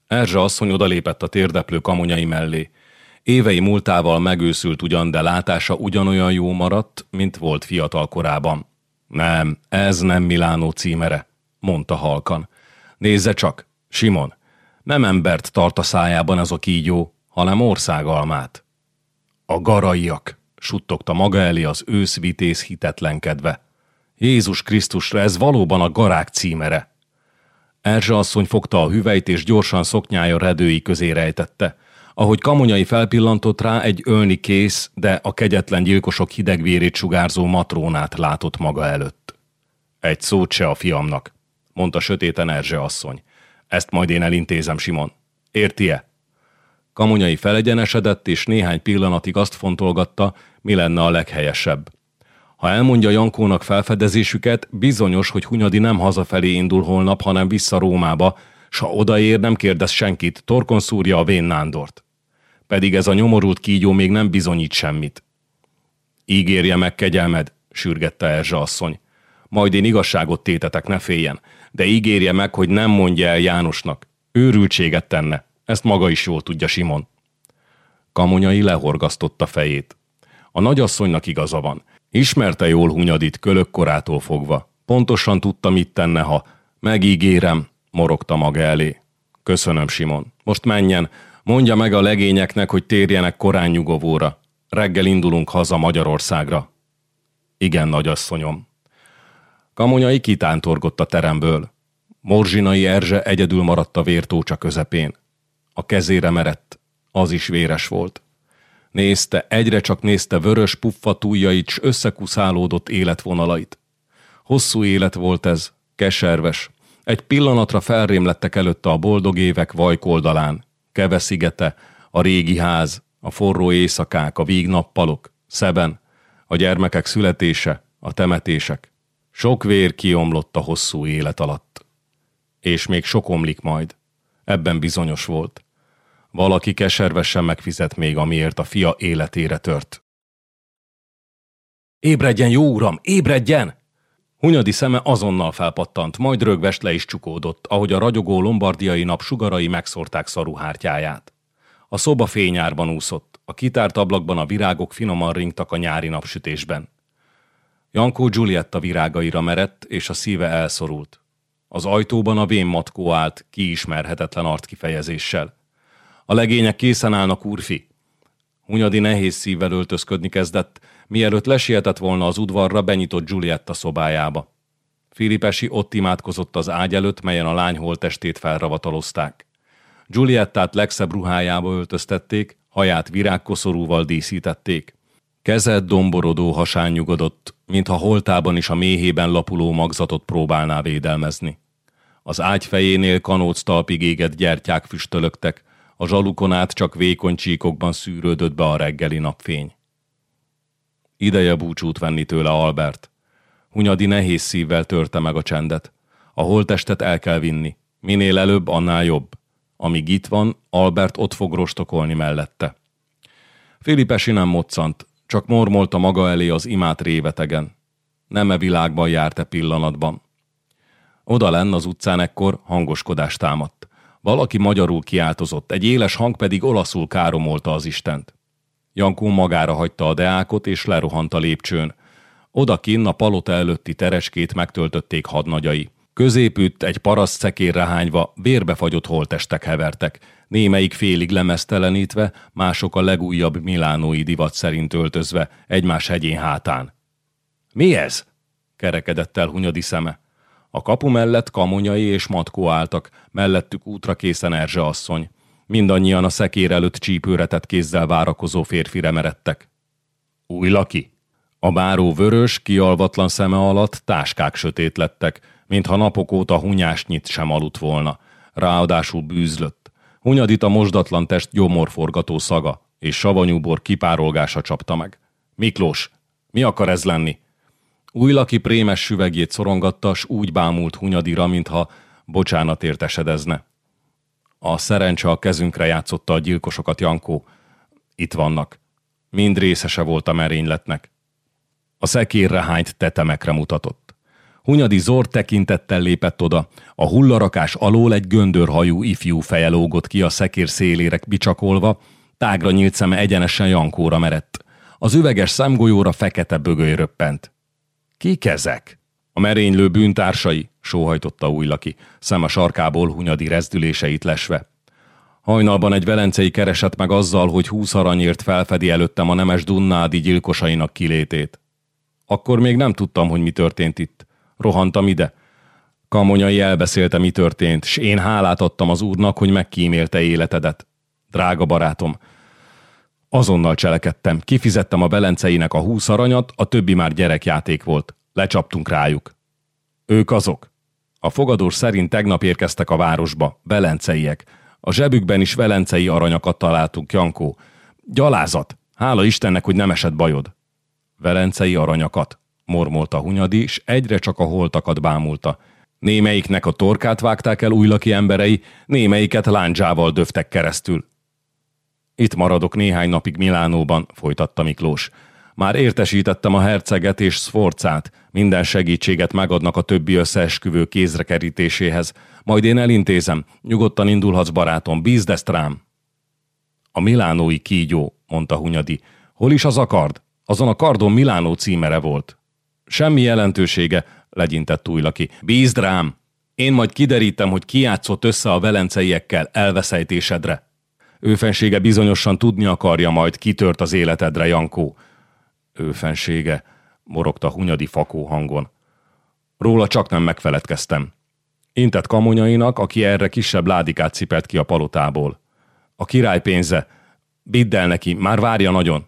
Erzse asszony odalépett a térdeplő kamonyai mellé. Évei múltával megőszült ugyan, de látása ugyanolyan jó maradt, mint volt fiatal korában. Nem, ez nem Milánó címere, mondta halkan. Nézze csak, Simon, nem embert tart a szájában ez a kígyó, hanem országalmát. A garaiak, suttogta maga elé az őszvitéz hitetlenkedve. Jézus Krisztusra, ez valóban a garák címere. Erzsa asszony fogta a hüvelyt, és gyorsan szoknyája redői közé rejtette. Ahogy kamonyai felpillantott rá, egy ölni kész, de a kegyetlen gyilkosok hidegvérét sugárzó matrónát látott maga előtt. Egy szót se a fiamnak, mondta sötéten Erzse asszony. Ezt majd én elintézem, Simon. Érti-e? Kamonyai felegyenesedett, és néhány pillanatig azt fontolgatta, mi lenne a leghelyesebb. Ha elmondja Jankónak felfedezésüket, bizonyos, hogy Hunyadi nem hazafelé indul holnap, hanem vissza Rómába, s ha odaér, nem kérdez senkit, torkon szúrja a vén Nándort. Pedig ez a nyomorult kígyó még nem bizonyít semmit. Ígérje meg kegyelmed, sürgette Erzsa asszony. Majd én igazságot tétetek, ne féljen, de ígérje meg, hogy nem mondja el Jánosnak. Őrültséget tenne, ezt maga is jól tudja Simon. Kamonyai lehorgasztotta fejét. A nagyasszonynak igaza van. Ismerte jól Hunyadit kölök korától fogva. Pontosan tudta, mit tenne, ha megígérem, morogta maga elé. Köszönöm, Simon. Most menjen, mondja meg a legényeknek, hogy térjenek korán nyugovóra. Reggel indulunk haza Magyarországra. Igen, nagyasszonyom. Kamonyai kitántorgott a teremből. Morzsinai Erzse egyedül maradt a vértócsa közepén. A kezére merett, az is véres volt. Nézte, egyre csak nézte vörös puffatújjait s összekuszálódott életvonalait. Hosszú élet volt ez, keserves. Egy pillanatra felrém lettek előtte a boldog évek vajkoldalán. Keve szigete, a régi ház, a forró éjszakák, a vígnappalok, szeben, a gyermekek születése, a temetések. Sok vér kiomlott a hosszú élet alatt. És még sok omlik majd. Ebben bizonyos volt. Valaki keservesen megfizet még, amiért a fia életére tört. Ébredjen, jó uram, ébredjen! Hunyadi szeme azonnal felpattant, majd rögvest le is csukódott, ahogy a ragyogó lombardiai nap sugarai megszórták szaruhártyáját. A szoba fényárban úszott, a kitárt ablakban a virágok finoman ringtak a nyári napsütésben. Jankó Giulietta virágaira merett, és a szíve elszorult. Az ajtóban a vén matkó állt, kiismerhetetlen arckifejezéssel. A legények készen állnak, úrfi. Hunyadi nehéz szívvel öltözködni kezdett, mielőtt lesietett volna az udvarra, benyitott Giulietta szobájába. Filipesi ott imádkozott az ágy előtt, melyen a lány holtestét felravatalozták. Giuliettát legszebb ruhájába öltöztették, haját virágkoszorúval díszítették. Kezed domborodó hasán nyugodott, mintha holtában is a méhében lapuló magzatot próbálná védelmezni. Az ágy fejénél kanóc talpig égett gyertyák füstölögtek, a zsalukon át csak vékony csíkokban szűrődött be a reggeli napfény. Ideje búcsút venni tőle Albert. Hunyadi nehéz szívvel törte meg a csendet. A holtestet el kell vinni. Minél előbb, annál jobb. Amíg itt van, Albert ott fog rostokolni mellette. Filipesi nem moccant, csak mormolta maga elé az imát révetegen. Nem e világban járt-e pillanatban. Oda lenn az utcán ekkor hangoskodás támadt. Valaki magyarul kiáltozott, egy éles hang pedig olaszul káromolta az Istent. Jankó magára hagyta a deákot, és lerohant a lépcsőn. Odakinn a palota előtti tereskét megtöltötték hadnagyai. Középütt egy paraszt szekérre hányva vérbefagyott holtestek hevertek, némelyik félig lemesztelenítve, mások a legújabb milánói divat szerint öltözve, egymás hegyén hátán. Mi ez? kerekedett el Hunyadi szeme. A kapu mellett kamonyai és matkó álltak, mellettük útra készen Erzse asszony. Mindannyian a szekér előtt csípőretett kézzel várakozó férfire meredtek. Új laki? A báró vörös, kialvatlan szeme alatt táskák sötét lettek, mintha napok óta hunyásnyit sem aludt volna. Ráadásul bűzlött. Hunyadit a mosdatlan test gyomorforgató szaga, és savanyúbor kipárolgása csapta meg. Miklós, mi akar ez lenni? Új laki prémes süvegjét szorongatta, s úgy bámult Hunyadira, mintha bocsánat értesedezne. A szerencse a kezünkre játszotta a gyilkosokat, Jankó. Itt vannak. Mind részese volt a merényletnek. A szekérre hányt tetemekre mutatott. Hunyadi zord tekintettel lépett oda. A hullarakás alól egy göndörhajú ifjú feje lógott ki a szekér szélére bicsakolva, tágra nyílt szeme egyenesen Jankóra merett. Az üveges szemgolyóra fekete bögöly röppent. Kik ezek? A merénylő bűntársai, sóhajtotta új laki, szem a sarkából hunyadi rezdüléseit lesve. Hajnalban egy velencei keresett meg azzal, hogy húsz aranyért felfedi előttem a nemes Dunnádi gyilkosainak kilétét. Akkor még nem tudtam, hogy mi történt itt. Rohantam ide. Kamonyai elbeszélte, mi történt, s én hálát adtam az úrnak, hogy megkímélte életedet. Drága barátom, azonnal cselekedtem, kifizettem a belenceinek a húsz aranyat, a többi már gyerekjáték volt. Lecsaptunk rájuk. Ők azok. A fogadós szerint tegnap érkeztek a városba, velenceiek. A zsebükben is velencei aranyakat találtunk, Jankó. Gyalázat! Hála Istennek, hogy nem esett bajod. Velencei aranyakat, mormolta Hunyadi, s egyre csak a holtakat bámulta. Némelyiknek a torkát vágták el újlaki emberei, némelyiket láncsával döftek keresztül. Itt maradok néhány napig Milánóban, folytatta Miklós. Már értesítettem a herceget és Sforcát, minden segítséget megadnak a többi összeesküvő kézre kerítéséhez. Majd én elintézem, nyugodtan indulhatsz barátom, bízd ezt rám. A milánói kígyó, mondta Hunyadi. Hol is az a kard? Azon a kardon Milánó címere volt. Semmi jelentősége, legyintett újlaki. Bízd rám! Én majd kiderítem, hogy ki játszott össze a velenceiekkel elveszejtésedre. Őfensége bizonyosan tudni akarja majd, kitört az életedre, Jankó. Őfensége, morogta Hunyadi fakó hangon. Róla csak nem megfeledkeztem. Intett kamonyainak, aki erre kisebb ládikát cipelt ki a palotából. A király pénze. Bidd el neki, már várja nagyon.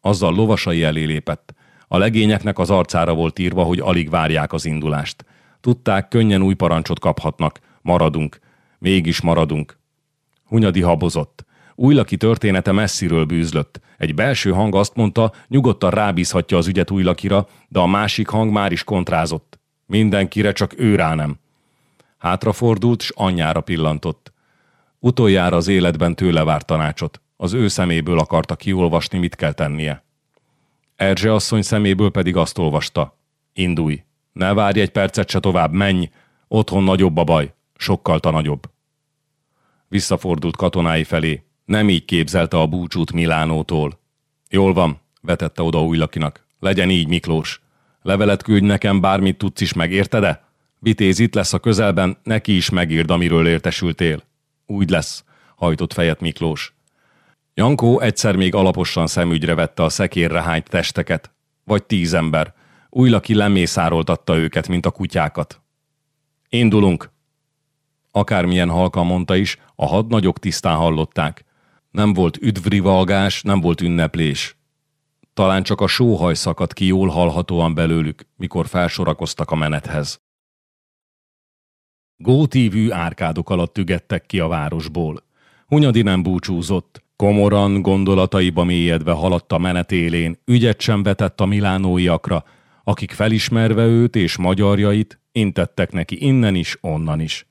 Azzal lovasai elé lépett. A legényeknek az arcára volt írva, hogy alig várják az indulást. Tudták, könnyen új parancsot kaphatnak. Maradunk. Mégis maradunk. Hunyadi habozott. Újlaki története messziről bűzlött. Egy belső hang azt mondta, nyugodtan rábízhatja az ügyet Újlakira, de a másik hang már is kontrázott. Mindenkire csak ő rá nem. Hátrafordult, s anyjára pillantott. Utoljára az életben tőle várt tanácsot. Az ő szeméből akarta kiolvasni, mit kell tennie. Erzse asszony szeméből pedig azt olvasta. Indulj. Ne várj egy percet se tovább, menj. Otthon nagyobb a baj. Sokkal ta nagyobb. Visszafordult katonái felé. Nem így képzelte a búcsút Milánótól. Jól van, vetette oda újlakinak. Legyen így, Miklós. Levelet küldj nekem, bármit tudsz is, megérted-e? Vitéz itt lesz a közelben, neki is megírd, amiről értesültél. Úgy lesz, hajtott fejet Miklós. Jankó egyszer még alaposan szemügyre vette a szekérre hányt testeket. Vagy tíz ember. Újlaki lemészároltatta őket, mint a kutyákat. Indulunk! Akármilyen halkan mondta is, a hadnagyok tisztán hallották. Nem volt üdvrivalgás, nem volt ünneplés. Talán csak a sóhaj szakadt ki jól hallhatóan belőlük, mikor felsorakoztak a menethez. Gótívű árkádok alatt tügettek ki a városból. Hunyadi nem búcsúzott, komoran, gondolataiba mélyedve haladt a menetélén, ügyet sem vetett a milánóiakra, akik felismerve őt és magyarjait, intettek neki innen is, onnan is.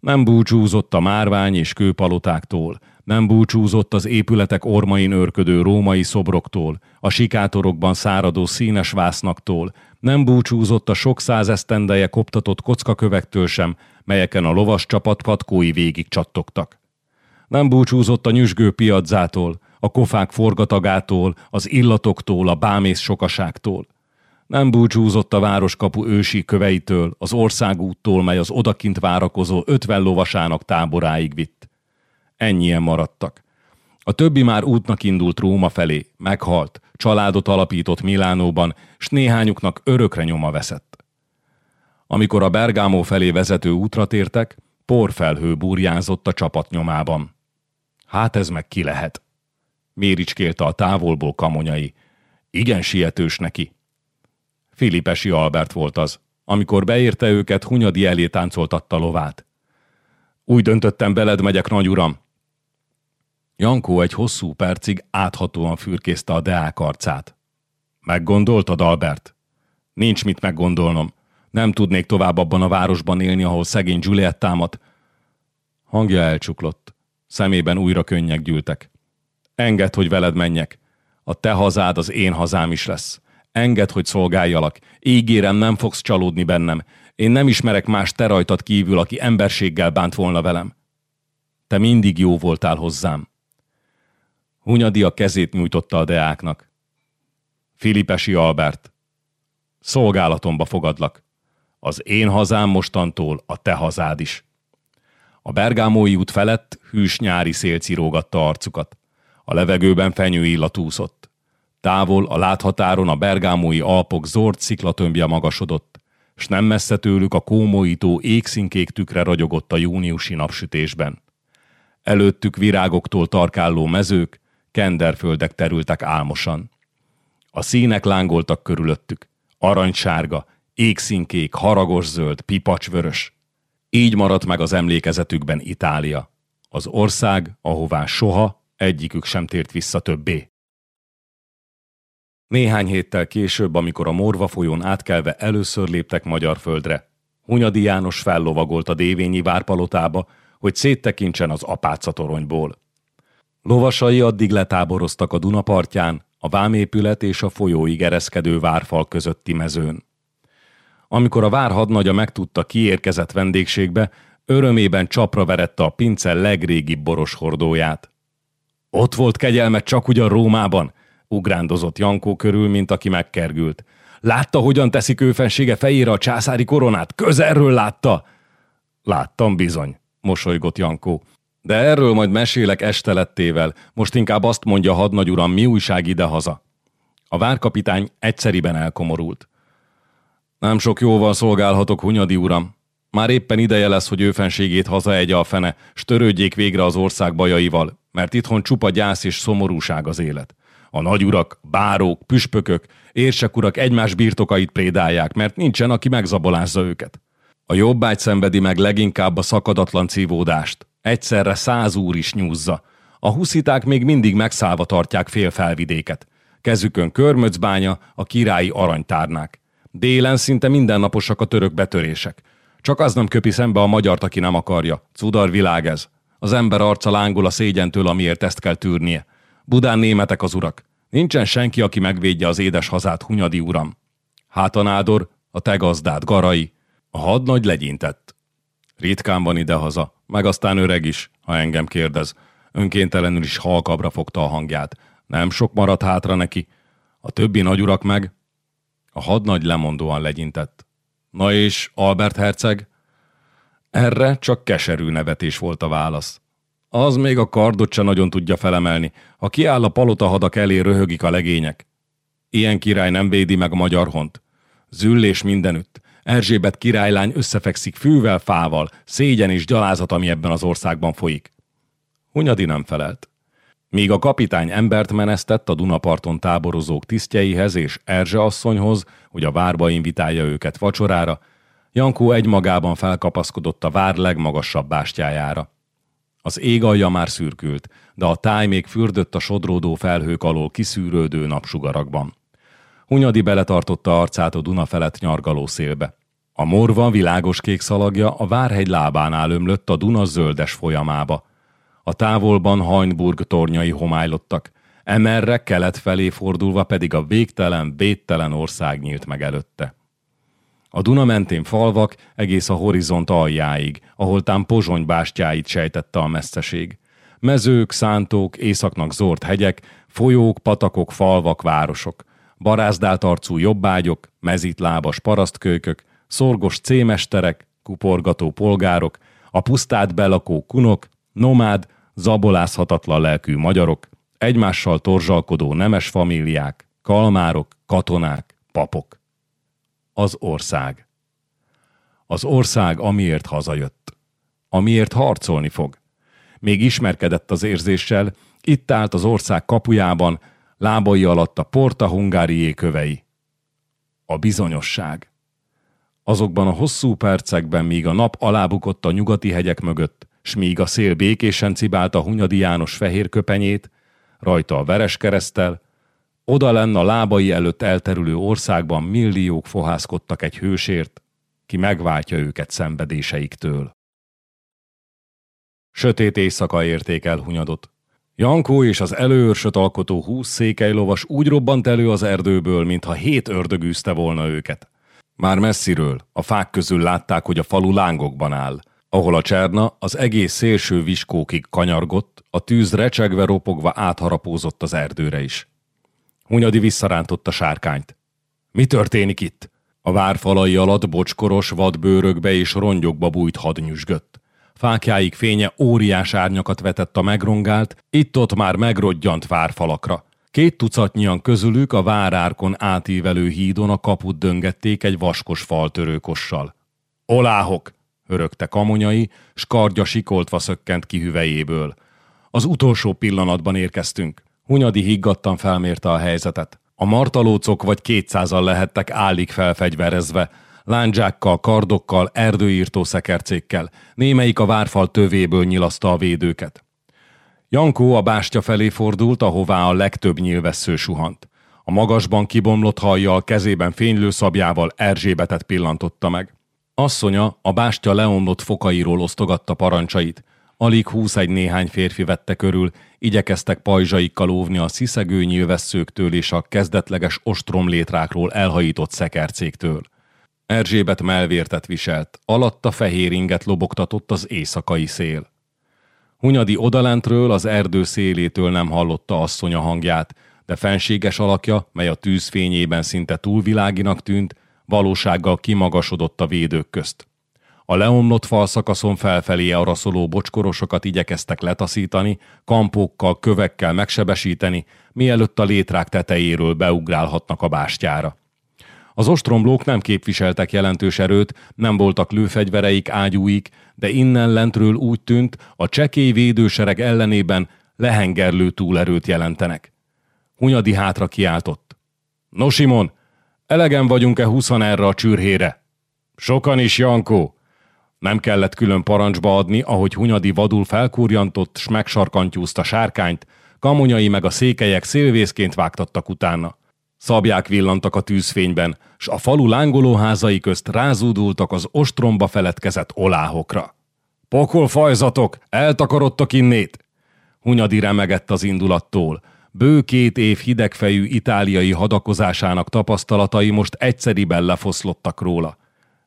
Nem búcsúzott a márvány és kőpalotáktól, nem búcsúzott az épületek ormain örködő római szobroktól, a sikátorokban száradó színes vásznaktól, nem búcsúzott a sok száz esztendeje koptatott kockakövektől sem, melyeken a lovas csapat patkói végig csattogtak. Nem búcsúzott a nyüzsgő piaczától, a kofák forgatagától, az illatoktól, a bámész sokaságtól. Nem búcsúzott a városkapu ősi köveitől, az országúttól, mely az odakint várakozó ötven lovasának táboráig vitt. Ennyien maradtak. A többi már útnak indult Róma felé, meghalt, családot alapított Milánóban, s néhányuknak örökre nyoma veszett. Amikor a Bergámó felé vezető útra tértek, porfelhő burjánzott a csapat nyomában. Hát ez meg ki lehet? Méricskélte a távolból kamonyai. Igen sietős neki. Filipesi Albert volt az. Amikor beérte őket, Hunyadi elé táncoltatta lovát. Úgy döntöttem, beled megyek, nagy uram. Jankó egy hosszú percig áthatóan fürkészte a deák arcát. Meggondoltad, Albert? Nincs mit meggondolnom. Nem tudnék tovább abban a városban élni, ahol szegény Juliet támad. Hangja elcsuklott. Szemében újra könnyek gyűltek. Engedd, hogy veled menjek. A te hazád az én hazám is lesz. Engedd, hogy szolgáljalak. Ígérem, nem fogsz csalódni bennem. Én nem ismerek más te rajtad kívül, aki emberséggel bánt volna velem. Te mindig jó voltál hozzám. Hunyadi a kezét nyújtotta a deáknak. Filipesi Albert, szolgálatomba fogadlak. Az én hazám mostantól a te hazád is. A bergámói út felett hűs nyári szél cirógatta arcukat. A levegőben fenyő illat úszott. Távol a láthatáron a bergámói alpok zord sziklatömbje magasodott, s nem messze tőlük a kómoító égszínkék tükre ragyogott a júniusi napsütésben. Előttük virágoktól tarkálló mezők, kenderföldek terültek álmosan. A színek lángoltak körülöttük, aranysárga, égszínkék, haragos zöld, pipacsvörös. Így maradt meg az emlékezetükben Itália, az ország, ahová soha egyikük sem tért vissza többé. Néhány héttel később, amikor a Morva folyón átkelve először léptek magyar földre, Hunyadi János fellovagolt a dévényi várpalotába, hogy széttekintsen az apácatoronyból. Lovasai addig letáboroztak a Dunapartján, a vámépület és a folyóig ereszkedő várfal közötti mezőn. Amikor a vár hadnagya megtudta, kiérkezett vendégségbe, örömében csapra verette a pince legrégibb boros hordóját. Ott volt kegyelmet csak ugyan Rómában, ugrándozott Jankó körül, mint aki megkergült. Látta, hogyan teszik őfensége fejére a császári koronát? Közelről látta? Láttam bizony, mosolygott Jankó. De erről majd mesélek estelettével, most inkább azt mondja hadnagy uram, mi újság idehaza. A várkapitány egyszeriben elkomorult. Nem sok jóval szolgálhatok, Hunyadi uram. Már éppen ideje lesz, hogy őfenségét hazaegye a fene, s törődjék végre az ország bajaival, mert itthon csupa gyász és szomorúság az élet. A nagyurak, bárók, püspökök, érsekurak egymás birtokait prédálják, mert nincsen, aki megzabolázza őket. A jobbágy szenvedi meg leginkább a szakadatlan cívódást. Egyszerre száz úr is nyúzza. A husziták még mindig megszállva tartják fél felvidéket. Kezükön körmöcbánya, a királyi aranytárnák. Délen szinte mindennaposak a török betörések. Csak az nem köpi szembe a magyart, aki nem akarja. Cudar világ ez. Az ember arca lángol a szégyentől, amiért ezt kell tűrnie. Budán németek az urak. Nincsen senki, aki megvédje az édes hazát, Hunyadi uram. Hátanádor, a te gazdád, Garai. A hadnagy legyintett. Ritkán van idehaza, meg aztán öreg is, ha engem kérdez. Önkéntelenül is halkabra fogta a hangját. Nem sok maradt hátra neki. A többi nagyurak meg... A hadnagy lemondóan legyintett. Na és Albert herceg? Erre csak keserű nevetés volt a válasz. Az még a kardot se nagyon tudja felemelni. Ha kiáll a palota hadak elé, röhögik a legények. Ilyen király nem védi meg a magyar hont. Züllés mindenütt. Erzsébet királylány összefekszik fűvel, fával, szégyen és gyalázat, ami ebben az országban folyik. Hunyadi nem felelt. Míg a kapitány embert menesztett a Dunaparton táborozók tisztjeihez és Erzse asszonyhoz, hogy a várba invitálja őket vacsorára, Jankó egymagában felkapaszkodott a vár legmagasabb bástyájára. Az ég alja már szürkült, de a táj még fürdött a sodródó felhők alól kiszűrődő napsugarakban. Hunyadi beletartotta arcát a Duna felett nyargaló szélbe. A morva világos kék szalagja a Várhegy lábánál ömlött a Duna zöldes folyamába. A távolban Hajnburg tornyai homálylottak, emerre kelet felé fordulva pedig a végtelen, védtelen ország nyílt meg előtte. A Duna mentén falvak egész a horizont aljáig, ahol tám Pozsony bástyáit sejtette a messzeség. Mezők, szántók, északnak zord hegyek, folyók, patakok, falvak, városok. Barázdált arcú jobbágyok, mezitlábas parasztkölykök, szorgos cémesterek, kuporgató polgárok, a pusztát belakó kunok, nomád, zabolázhatatlan lelkű magyarok, egymással torzsalkodó nemes famíliák, kalmárok, katonák, papok. Az ország. Az ország, amiért hazajött. Amiért harcolni fog. Még ismerkedett az érzéssel, itt állt az ország kapujában, lábai alatt a Porta Hungárié kövei. A bizonyosság. Azokban a hosszú percekben, míg a nap alábukott a nyugati hegyek mögött, s míg a szél békésen cibálta Hunyadi János fehér köpenyét, rajta a veres keresztel, oda lenn a lábai előtt elterülő országban milliók fohászkodtak egy hősért, ki megváltja őket szenvedéseiktől. Sötét éjszaka érték el Hunyadot. Jankó és az előőrsöt alkotó húsz székelylovas úgy robbant elő az erdőből, mintha hét ördög volna őket. Már messziről, a fák közül látták, hogy a falu lángokban áll. Ahol a cserna az egész szélső viskókig kanyargott, a tűz recsegve ropogva átharapózott az erdőre is. Hunyadi visszarántotta sárkányt. Mi történik itt? A várfalai alatt bocskoros vadbőrökbe és rongyokba bújt hadnyüsgött. Fákjáig fénye óriás árnyakat vetett a megrongált, itt-ott már megrodjant várfalakra. Két tucatnyian közülük a várárkon átívelő hídon a kaput döngették egy vaskos faltörőkossal. Oláhok! örögte kamonyai, s kardja sikoltva szökkent ki hüvejéből. Az utolsó pillanatban érkeztünk. Hunyadi higgadtan felmérte a helyzetet. A martalócok vagy kétszázal lehettek állig felfegyverezve, lándzsákkal, kardokkal, erdőírtó szekercékkel, némelyik a várfal tövéből nyilaszta a védőket. Jankó a bástya felé fordult, ahová a legtöbb nyilvessző suhant. A magasban kibomlott hajjal, kezében fénylő szabjával Erzsébetet pillantotta meg. Asszonya a bástya leomlott fokairól osztogatta parancsait. Alig húsz egy néhány férfi vette körül, igyekeztek pajzsaikkal óvni a sziszegő nyilvesszőktől és a kezdetleges ostromlétrákról elhajított szekercéktől. Erzsébet melvértet viselt, alatta fehér inget lobogtatott az éjszakai szél. Hunyadi odalentről az erdő szélétől nem hallotta asszonya hangját, de fenséges alakja, mely a tűzfényében szinte túlviláginak tűnt, valósággal kimagasodott a védők közt. A leomlott falszakaszon felfelé araszoló bocskorosokat igyekeztek letaszítani, kampókkal, kövekkel megsebesíteni, mielőtt a létrák tetejéről beugrálhatnak a bástyára. Az ostromlók nem képviseltek jelentős erőt, nem voltak lőfegyvereik, ágyúik, de innen lentről úgy tűnt, a csekély védősereg ellenében lehengerlő túlerőt jelentenek. Hunyadi hátra kiáltott. No Simon, elegen vagyunk-e huszan erre a csürhére? Sokan is, Jankó. Nem kellett külön parancsba adni, ahogy Hunyadi vadul felkurjantott, s megsarkantyúzta sárkányt, kamonyai meg a székelyek szélvészként vágtattak utána. Szabják villantak a tűzfényben, s a falu lángolóházai közt rázúdultak az ostromba feledkezett oláhokra. Pokol fajzatok, eltakarodtak innét! Hunyadi remegett az indulattól. Bő két év hidegfejű itáliai hadakozásának tapasztalatai most egyszeriben lefoszlottak róla.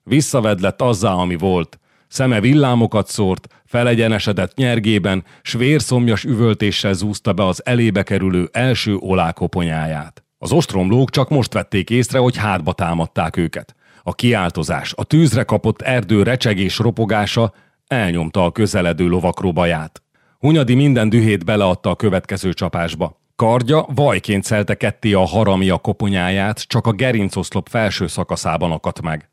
Visszavedlett azzá, ami volt. Szeme villámokat szórt, felegyenesedett nyergében, s vérszomjas üvöltéssel zúzta be az elébe kerülő első olákoponyáját. Az ostromlók csak most vették észre, hogy hátba támadták őket. A kiáltozás, a tűzre kapott erdő recsegés ropogása elnyomta a közeledő lovak robaját. Hunyadi minden dühét beleadta a következő csapásba. Kardja vajként szelte ketté a haramia koponyáját, csak a gerincoszlop felső szakaszában akadt meg.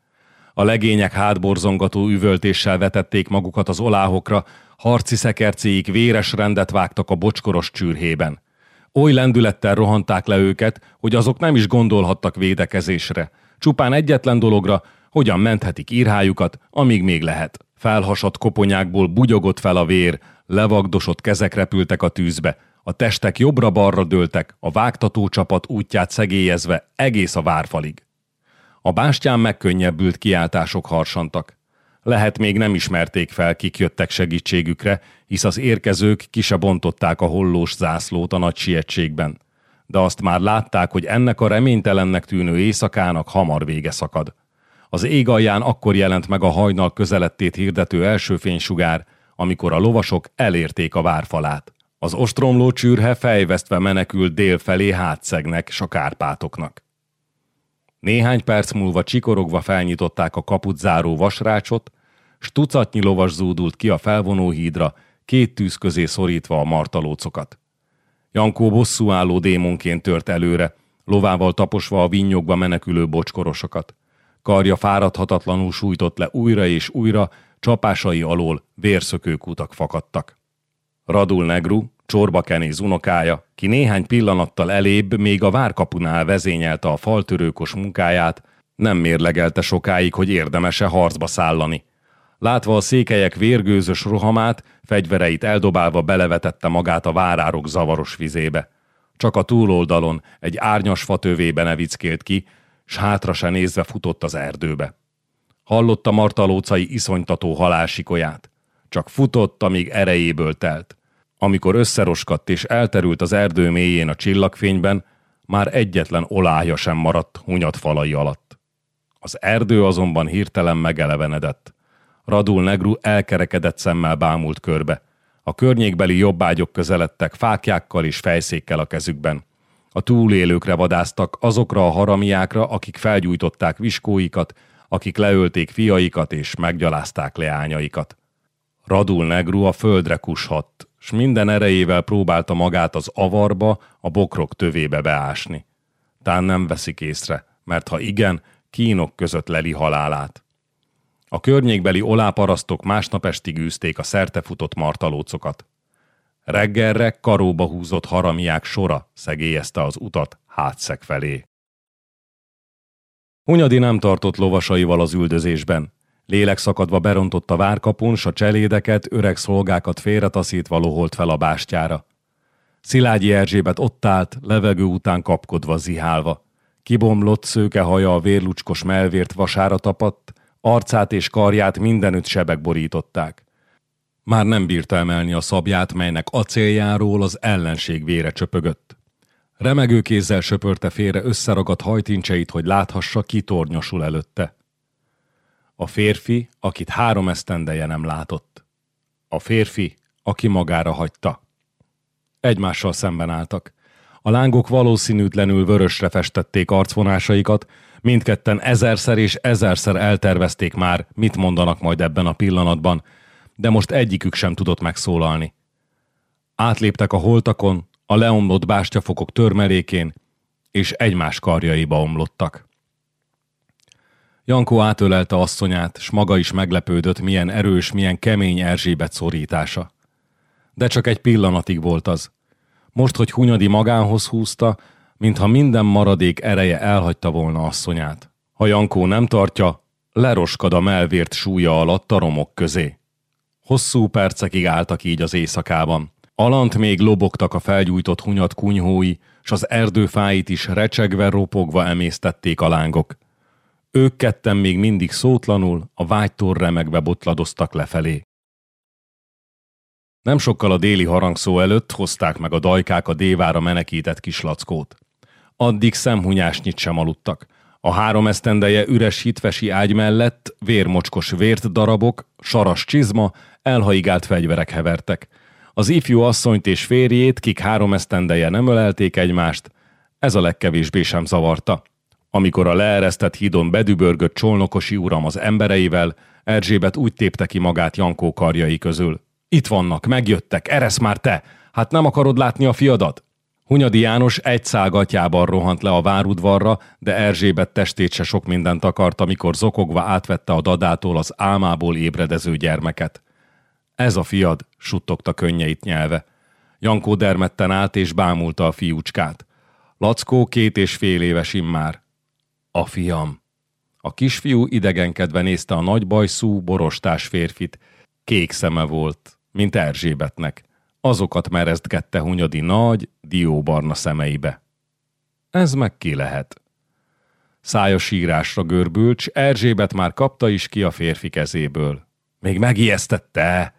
A legények hátborzongató üvöltéssel vetették magukat az oláhokra, harci szekercéik véres rendet vágtak a bocskoros csürhében. Oly lendülettel rohanták le őket, hogy azok nem is gondolhattak védekezésre. Csupán egyetlen dologra, hogyan menthetik írhájukat, amíg még lehet. Felhasadt koponyákból bugyogott fel a vér, levagdosott kezek repültek a tűzbe, a testek jobbra-balra dőltek, a vágtató csapat útját szegélyezve egész a várfalig. A bástyán megkönnyebbült kiáltások harsantak. Lehet még nem ismerték fel, kik jöttek segítségükre, hisz az érkezők ki a hollós zászlót a nagy sietségben. De azt már látták, hogy ennek a reménytelennek tűnő éjszakának hamar vége szakad. Az ég alján akkor jelent meg a hajnal közelettét hirdető első fénysugár, amikor a lovasok elérték a várfalát. Az ostromló csűrhe fejvesztve menekült dél felé hátszegnek s a Kárpátoknak. Néhány perc múlva csikorogva felnyitották a kaput záró vasrácsot, s tucatnyi lovas zúdult ki a felvonó hídra, két tűz közé szorítva a martalócokat. Jankó bosszúálló démonként tört előre, lovával taposva a vinnyogba menekülő bocskorosokat. Karja fáradhatatlanul sújtott le újra és újra, csapásai alól vérszökőkutak fakadtak. Radul Negru, csorba kenéz unokája, ki néhány pillanattal elébb még a várkapunál vezényelte a faltörőkos munkáját, nem mérlegelte sokáig, hogy érdemese harcba szállani. Látva a székelyek vérgőzös rohamát, fegyvereit eldobálva belevetette magát a várárok zavaros vizébe. Csak a túloldalon egy árnyas fatövébe nevickélt ki, s hátra se nézve futott az erdőbe. Hallotta martalócai iszonytató halálsikolyát. Csak futott, amíg erejéből telt. Amikor összeroskadt és elterült az erdő mélyén a csillagfényben, már egyetlen olája sem maradt hunyat falai alatt. Az erdő azonban hirtelen megelevenedett. Radul Negru elkerekedett szemmel bámult körbe. A környékbeli jobbágyok közeledtek fákjákkal és fejszékkel a kezükben. A túlélőkre vadáztak azokra a haramiákra, akik felgyújtották viskóikat, akik leölték fiaikat és meggyalázták leányaikat. Radul Negru a földre kushadt, s minden erejével próbálta magát az avarba, a bokrok tövébe beásni. Tán nem veszik észre, mert ha igen, kínok között leli halálát. A környékbeli oláparasztok másnap estig űzték a szertefutott martalócokat. Reggelre karóba húzott haramiák sora szegélyezte az utat hátszeg felé. Hunyadi nem tartott lovasaival az üldözésben. Lélek szakadva berontott a várkapun, s a cselédeket, öreg szolgákat félretaszítva loholt fel a bástyára. Szilágyi Erzsébet ott állt, levegő után kapkodva zihálva. Kibomlott szőke haja a vérlucskos melvért vasára tapadt, arcát és karját mindenütt sebek borították. Már nem bírta emelni a szabját, melynek acéljáról az ellenség vére csöpögött. Remegő kézzel söpörte félre összeragadt hajtincseit, hogy láthassa, ki tornyosul előtte. A férfi, akit három esztendeje nem látott. A férfi, aki magára hagyta. Egymással szemben álltak. A lángok valószínűtlenül vörösre festették arcvonásaikat, mindketten ezerszer és ezerszer eltervezték már, mit mondanak majd ebben a pillanatban, de most egyikük sem tudott megszólalni. Átléptek a holtakon, a leomlott bástyafokok törmelékén, és egymás karjaiba omlottak. Jankó átölelte asszonyát, s maga is meglepődött, milyen erős, milyen kemény Erzsébet szorítása. De csak egy pillanatig volt az. Most, hogy Hunyadi magánhoz húzta, mintha minden maradék ereje elhagyta volna asszonyát. Ha Jankó nem tartja, leroskad a melvért súlya alatt a romok közé. Hosszú percekig álltak így az éjszakában. Alant még lobogtak a felgyújtott hunyat kunyhói, s az erdőfáit is recsegve, ropogva emésztették a lángok. Ők ketten még mindig szótlanul, a vágytól remegve botladoztak lefelé. Nem sokkal a déli harangszó előtt hozták meg a dajkák a dévára menekített kislackót. Addig szemhunyásnyit sem aludtak. A három esztendeje üres hitvesi ágy mellett vérmocskos vért darabok, saras csizma, elhaigált fegyverek hevertek. Az ifjú asszonyt és férjét, kik három esztendeje nem ölelték egymást, ez a legkevésbé sem zavarta. Amikor a leeresztett hídon bedübörgött csolnokosi uram az embereivel, Erzsébet úgy tépte ki magát Jankó karjai közül. Itt vannak, megjöttek, eresz már te! Hát nem akarod látni a fiadat? Hunyadi János egy szágatjában rohant le a várudvarra, de Erzsébet testét se sok mindent akart, amikor zokogva átvette a dadától az álmából ébredező gyermeket. Ez a fiad, suttogta könnyeit nyelve. Jankó dermedten állt és bámulta a fiúcskát. Lackó két és fél éves immár. A fiam. A kisfiú idegenkedve nézte a nagybajszú, borostás férfit. Kék szeme volt, mint Erzsébetnek. Azokat mereztgette Hunyadi nagy, dióbarna szemeibe. Ez meg ki lehet? Szája sírásra görbült, s Erzsébet már kapta is ki a férfi kezéből. Még megijesztette?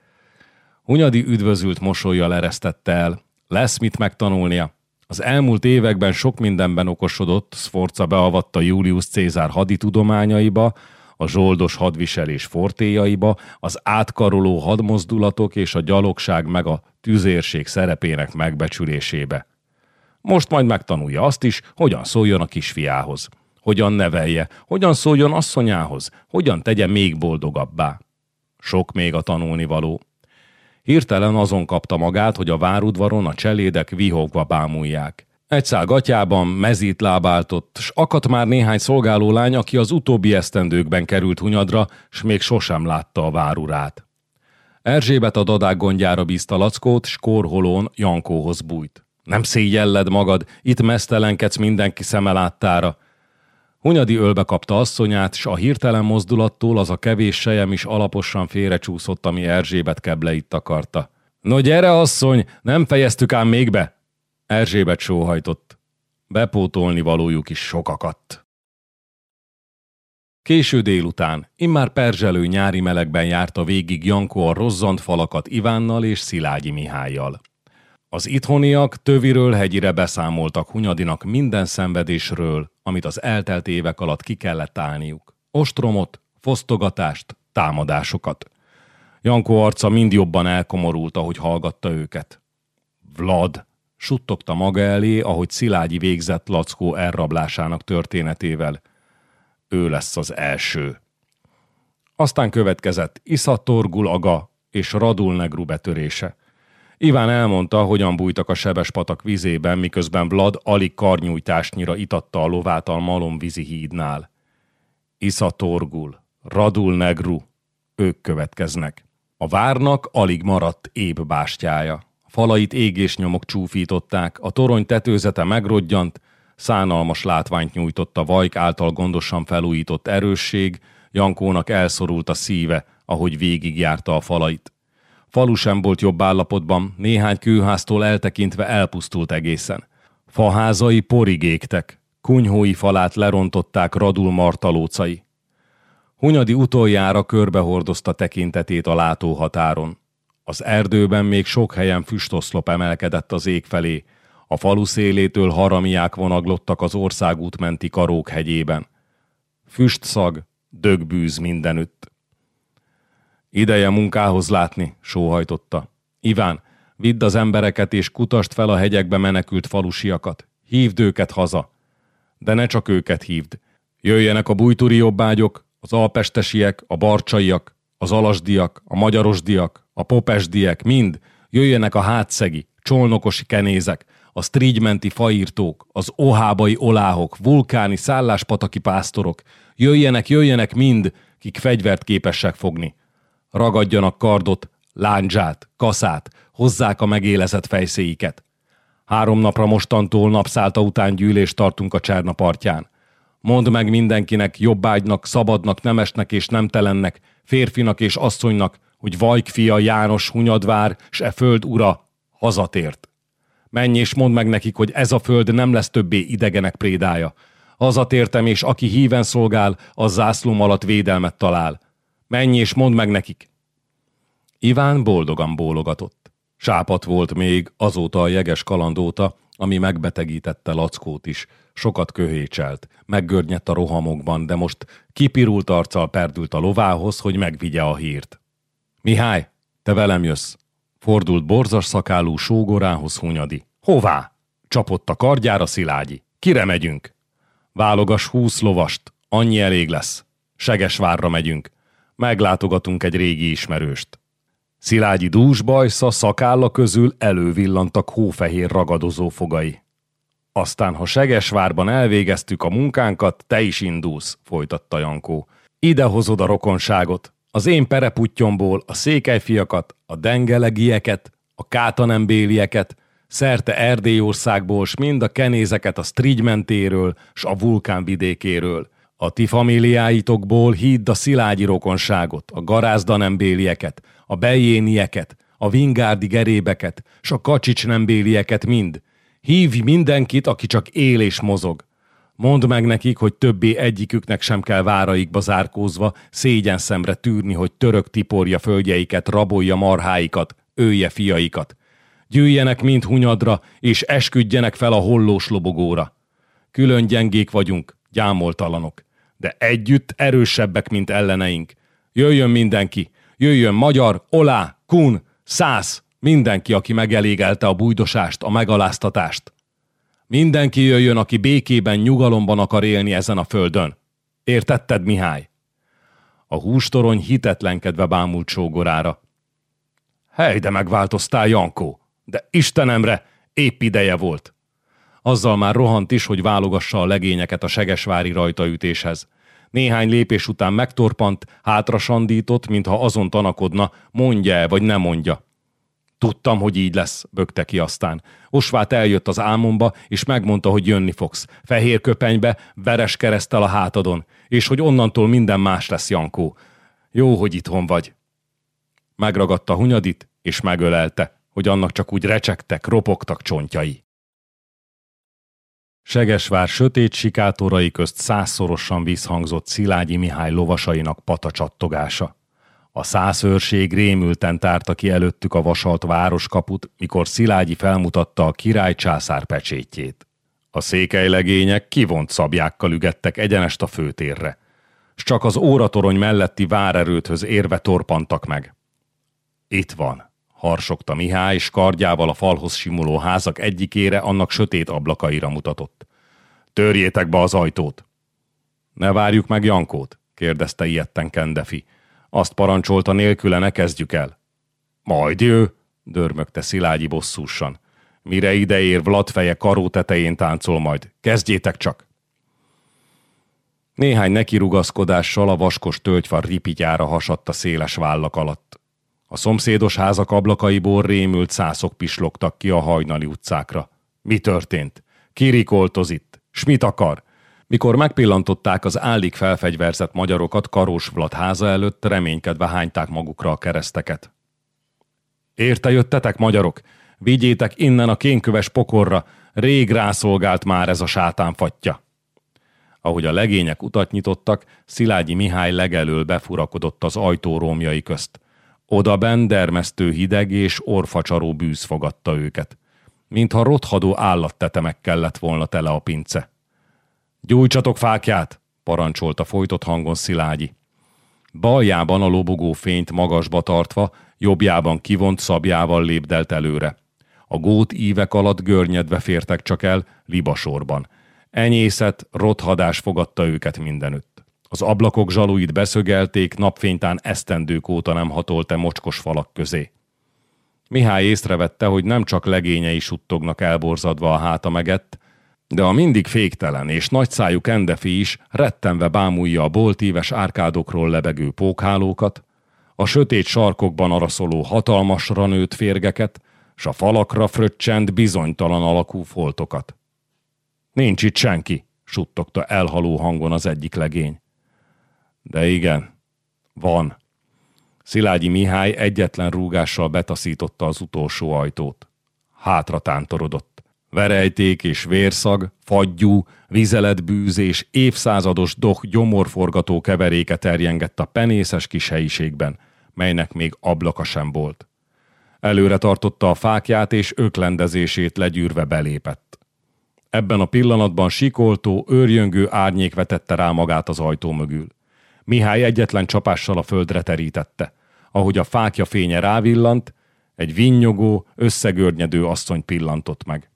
Hunyadi üdvözült mosolyjal eresztette el. Lesz mit megtanulnia. Az elmúlt években sok mindenben okosodott, Sforza beavatta Julius Cézár haditudományaiba, a zsoldos hadviselés fortéjaiba, az átkaroló hadmozdulatok és a gyalogság meg a tüzérség szerepének megbecsülésébe. Most majd megtanulja azt is, hogyan szóljon a kisfiához, hogyan nevelje, hogyan szóljon asszonyához, hogyan tegye még boldogabbá. Sok még a tanulnivaló. Hirtelen azon kapta magát, hogy a várudvaron a cselédek vihogva bámulják. Egy szál gatyában mezít lábáltott, s akadt már néhány szolgáló lány, aki az utóbbi esztendőkben került Hunyadra, s még sosem látta a várurát. Erzsébet a dadák gondjára bízta Lackót, s korholón Jankóhoz bújt. Nem szégyelled magad, itt mesztelenkedsz mindenki szeme láttára. Hunyadi ölbe kapta asszonyát, s a hirtelen mozdulattól az a kevés sejem is alaposan félrecsúszott, ami Erzsébet kebleit akarta. No gyere, asszony, nem fejeztük ám még be! Erzsébet sóhajtott. Bepótolni valójuk is sokakadt. Késő délután, immár perzselő nyári melegben járta végig Jankó a rozzant falakat Ivánnal és Szilágyi Mihályjal. Az itthoniak töviről hegyire beszámoltak Hunyadinak minden szenvedésről, amit az eltelt évek alatt ki kellett állniuk. Ostromot, fosztogatást, támadásokat. Jankó arca mind jobban elkomorult, ahogy hallgatta őket. Vlad, suttogta maga elé, ahogy Szilágyi végzett Lackó elrablásának történetével. Ő lesz az első. Aztán következett Iszatorgul Aga és Radul Negru betörése. Iván elmondta, hogyan bújtak a sebes patak vizében, miközben Vlad alig karnyújtásnyira itatta a lovát a malomvízi hídnál. Iszatorgul, Radul Negru, ők következnek. A várnak alig maradt épp bástyája. Falait égésnyomok csúfították, a torony tetőzete megrodjant, szánalmas látványt nyújtott a Vajk által gondosan felújított erősség, Jankónak elszorult a szíve, ahogy végigjárta a falait. Falu sem volt jobb állapotban, néhány kőháztól eltekintve elpusztult egészen. Faházai porig égtek, kunyhói falát lerontották radul martalócai. Hunyadi utoljára körbehordozta tekintetét a látóhatáron. Az erdőben még sok helyen füstoszlop emelkedett az ég felé, a falu szélétől haramiák vonaglottak az országút menti karók hegyében. Füstszag, dögbűz mindenütt. Ideje munkához látni, sóhajtotta. Iván, vidd az embereket és kutast fel a hegyekbe menekült falusiakat. Hívd őket haza. De ne csak őket hívd. Jöjjenek a bújturi jobbágyok, az alpestesiek, a barcsaiak, az alasdiak, a magyarosdiak, a popesdiek, mind, jöjjenek a hátszegi, csolnokosi kenézek, a strigy faírtók, az ohábai oláhok, vulkáni szálláspataki pásztorok, jöjjenek, jöjjenek mind, kik fegyvert képesek fogni. Ragadjanak kardot, lándzsát, kaszát, hozzák a megélezett fejszéiket. Három napra mostantól napszálta után gyűlést tartunk a Cserna partján. Mondd meg mindenkinek, jobbágynak, szabadnak, nemesnek és nemtelennek, férfinak és asszonynak, hogy Vajk fia János Hunyadvár, s e föld ura hazatért. Menj és mondd meg nekik, hogy ez a föld nem lesz többé idegenek prédája. Hazatértem, és aki híven szolgál, az zászlóm alatt védelmet talál. Menj és mondd meg nekik. Iván boldogan bólogatott. Sápat volt még azóta a jeges kalandóta, ami megbetegítette Lackót is. Sokat köhécselt, meggörnyedt a rohamokban, de most kipirult arccal perdült a lovához, hogy megvigye a hírt. Mihály, te velem jössz. Fordult borzas szakálú sógorához Hunyadi. Hová? Csapott a kardjára Szilágyi. Kire megyünk? Válogas húsz lovast, annyi elég lesz. Segesvárra megyünk. Meglátogatunk egy régi ismerőst. Szilágyi dúsbajsza szakálla közül elővillantak hófehér ragadozó fogai. Aztán, ha Segesvárban elvégeztük a munkánkat, te is indulsz, folytatta Jankó. Ide hozod a rokonságot, az én pereputtyomból a székelyfiakat, a dengelegieket, a kátanembélieket, szerte Erdélyországból, s mind a kenézeket a Strigymentéről, s a vulkánvidékéről. A ti familiáitokból hidd a szilágyi rokonságot, a garázdanembélieket, a bejénieket, a vingárdi gerébeket, s a kacsics nembélieket mind. Hívj mindenkit, aki csak él és mozog. Mondd meg nekik, hogy többé egyiküknek sem kell váraikba zárkózva, szégyen szemre tűrni, hogy török tiporja földjeiket, rabolja marháikat, ője fiaikat. Gyűjjenek mind hunyadra, és esküdjenek fel a hollós lobogóra. Külön gyengék vagyunk, gyámoltalanok. de együtt erősebbek, mint elleneink. Jöjjön mindenki, jöjjön magyar, olá, kun, száz, mindenki, aki megelégelte a bújdosást, a megaláztatást. Mindenki jöjjön, aki békében, nyugalomban akar élni ezen a földön. Értetted, Mihály? A hústorony hitetlenkedve bámult sógorára. Hely, de megváltoztál, Jankó! De Istenemre, épp ideje volt! Azzal már rohant is, hogy válogassa a legényeket a segesvári rajtaütéshez. Néhány lépés után megtorpant, hátra sandított, mintha azon tanakodna, mondja-e vagy nem mondja. Tudtam, hogy így lesz, bökte ki aztán. Osvát eljött az álmomba, és megmondta, hogy jönni fogsz. Fehér köpenybe, veres keresztel a hátadon, és hogy onnantól minden más lesz, Jankó. Jó, hogy itthon vagy. Megragadta Hunyadit, és megölelte, hogy annak csak úgy recsegtek, ropogtak csontjai. Segesvár sötét sikátorai közt százszorosan visszhangzott Szilágyi Mihály lovasainak patacsattogása. A százőrség rémülten tárta ki előttük a vasalt városkaput, mikor Szilágyi felmutatta a király császár pecsétjét. A székelylegények kivont szabjákkal ügettek egyenest a főtérre, s csak az óratorony melletti várerőthöz érve torpantak meg. Itt van, harsogta Mihály, és kardjával a falhoz simuló házak egyikére annak sötét ablakaira mutatott. Törjétek be az ajtót! Ne várjuk meg Jankót, kérdezte ilyetten Kendefi. Azt parancsolta nélküle ne kezdjük el. Majd ő, dörmögte Szilágyi bosszúsan. Mire ideér Vlad feje karó tetején táncol majd. Kezdjétek csak! Néhány nekirugaszkodással a vaskos tölgyfar ripityára hasadt a széles vállak alatt. A szomszédos házak ablakaiból rémült szászok pislogtak ki a hajnali utcákra. Mi történt? Kirikoltoz itt? S mit akar? Mikor megpillantották az állig felfegyverzett magyarokat Karós Vlad háza előtt, reménykedve hányták magukra a kereszteket. Érte jöttetek, magyarok? Vigyétek innen a kénköves pokorra, rég rászolgált már ez a sátánfatja. Ahogy a legények utat nyitottak, Szilágyi Mihály legelől befurakodott az ajtó rómjai közt. Oda ben dermesztő hideg és orfacsaró bűz fogadta őket. Mintha rothadó állattetemekkel lett volna tele a pince. Gyújtsatok fákját, parancsolta folytott hangon Szilágyi. Baljában a lobogó fényt magasba tartva, jobbjában kivont szabjával lépdelt előre. A gót ívek alatt görnyedve fértek csak el, libasorban. Enyészet, rothadás fogadta őket mindenütt. Az ablakok zsaluit beszögelték, napfénytán esztendők óta nem hatolt-e mocskos falak közé. Mihály észrevette, hogy nem csak legényei suttognak elborzadva a háta megett, de a mindig féktelen és nagyszájú kendefi is rettenve bámulja a boltíves árkádokról lebegő pókhálókat, a sötét sarkokban araszoló hatalmasra nőtt férgeket, s a falakra fröccsent bizonytalan alakú foltokat. Nincs itt senki, suttogta elhaló hangon az egyik legény. De igen, van. Szilágyi Mihály egyetlen rúgással betaszította az utolsó ajtót. Hátra tántorodott. Verejték és vérszag, fagyú, vizeletbűz és évszázados doh gyomorforgató keveréke terjengett a penészes kis helyiségben, melynek még ablaka sem volt. Előre tartotta a fákját és öklendezését legyűrve belépett. Ebben a pillanatban sikoltó, őrjöngő árnyék vetette rá magát az ajtó mögül. Mihály egyetlen csapással a földre terítette. Ahogy a fákja fénye rávillant, egy vinnyogó, összegörnyedő asszony pillantott meg.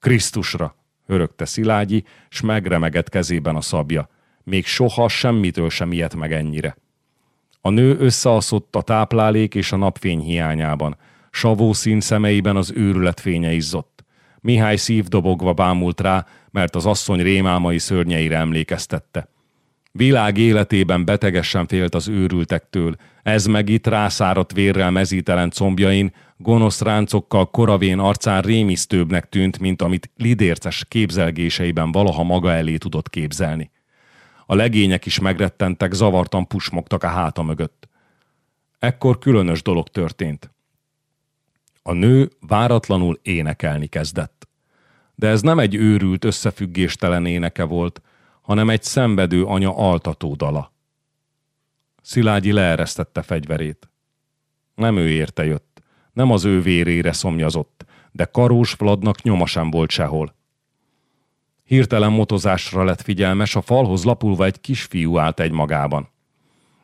Krisztusra, örökte Szilágyi, s megremegett kezében a szabja. Még soha semmitől sem ilyet meg ennyire. A nő összeaszott a táplálék és a napfény hiányában. Savó szín szemeiben az őrület fénye izzott. Mihály szívdobogva bámult rá, mert az asszony rémálmai szörnyeire emlékeztette. Világ életében betegesen félt az őrültektől, ez meg itt rászáradt vérrel mezítelen combjain, gonosz ráncokkal koravén arcán rémisztőbbnek tűnt, mint amit lidérces képzelgéseiben valaha maga elé tudott képzelni. A legények is megrettentek, zavartan pusmogtak a háta mögött. Ekkor különös dolog történt. A nő váratlanul énekelni kezdett. De ez nem egy őrült, összefüggéstelen éneke volt, hanem egy szenvedő anya altató dala. Szilágyi leeresztette fegyverét. Nem ő érte jött, nem az ő vérére szomjazott, de Karós Vladnak nyoma sem volt sehol. Hirtelen motozásra lett figyelmes, a falhoz lapulva egy kisfiú állt egy magában.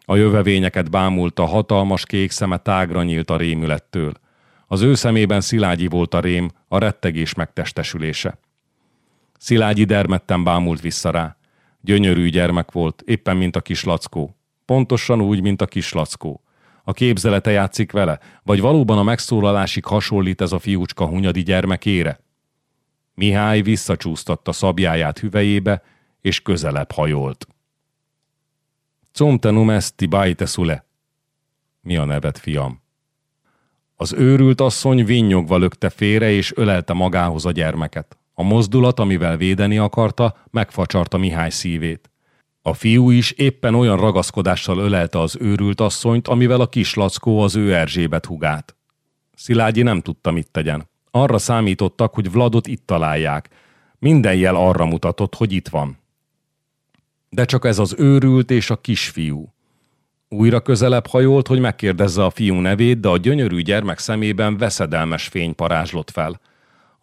A jövevényeket bámulta, hatalmas kék szeme tágra nyílt a rémülettől. Az ő szemében Szilágyi volt a rém, a rettegés megtestesülése. Szilágyi dermedten bámult vissza rá. Gyönyörű gyermek volt, éppen mint a kis lackó. Pontosan úgy, mint a kis lackó. A képzelete játszik vele, vagy valóban a megszólalásig hasonlít ez a fiúcska Hunyadi gyermekére? Mihály visszacsúsztatta szabjáját hüvejébe, és közelebb hajolt. Comtenum esti baite szule. Mi a neved, fiam? Az őrült asszony vinnyogva lökte félre, és ölelte magához a gyermeket. A mozdulat, amivel védeni akarta, megfacsarta Mihály szívét. A fiú is éppen olyan ragaszkodással ölelte az őrült asszonyt, amivel a kis lackó az ő Erzsébet hugát. Szilágyi nem tudta, mit tegyen. Arra számítottak, hogy Vladot itt találják. Minden jel arra mutatott, hogy itt van. De csak ez az őrült és a kisfiú. Újra közelebb hajolt, hogy megkérdezze a fiú nevét, de a gyönyörű gyermek szemében veszedelmes fény parázslott fel.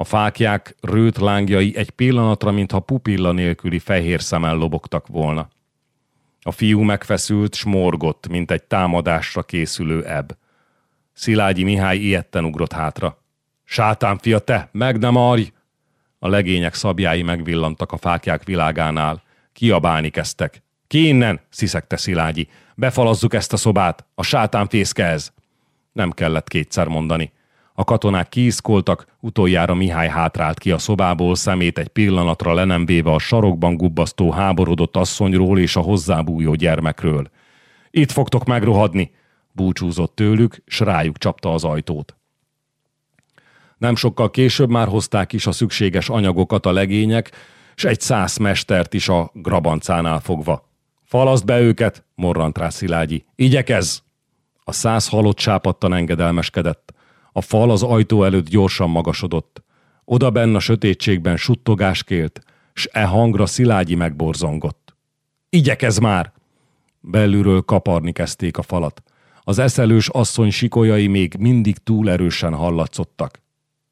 A fákják rőt lángjai egy pillanatra, mintha pupilla nélküli fehér szemmel lobogtak volna. A fiú megfeszült, smorgott, mint egy támadásra készülő ebb. Szilágyi Mihály ilyetten ugrott hátra. Sátán fia, te, meg nem arj! A legények szabjái megvillantak a fákják világánál. Kiabálni kezdtek. Ki innen? sziszegte Szilágyi. Befalazzuk ezt a szobát, a sátán fészke ez. Nem kellett kétszer mondani. A katonák kiiszkoltak, utoljára Mihály hátrált ki a szobából, szemét egy pillanatra le nem véve a sarokban gubbasztó háborodott asszonyról és a hozzábújó gyermekről. Itt fogtok megrohadni, búcsúzott tőlük, s rájuk csapta az ajtót. Nem sokkal később már hozták is a szükséges anyagokat a legények, s egy száz mestert is a grabancánál fogva. Falaszt be őket, morrant rá Szilágyi. Igyekez! A száz halott sápadtan engedelmeskedett. A fal az ajtó előtt gyorsan magasodott. Oda benne a sötétségben suttogás kélt, s e hangra Szilágyi megborzongott. Igyekez már! Belülről kaparni kezdték a falat. Az eszelős asszony sikolyai még mindig túl erősen hallatszottak.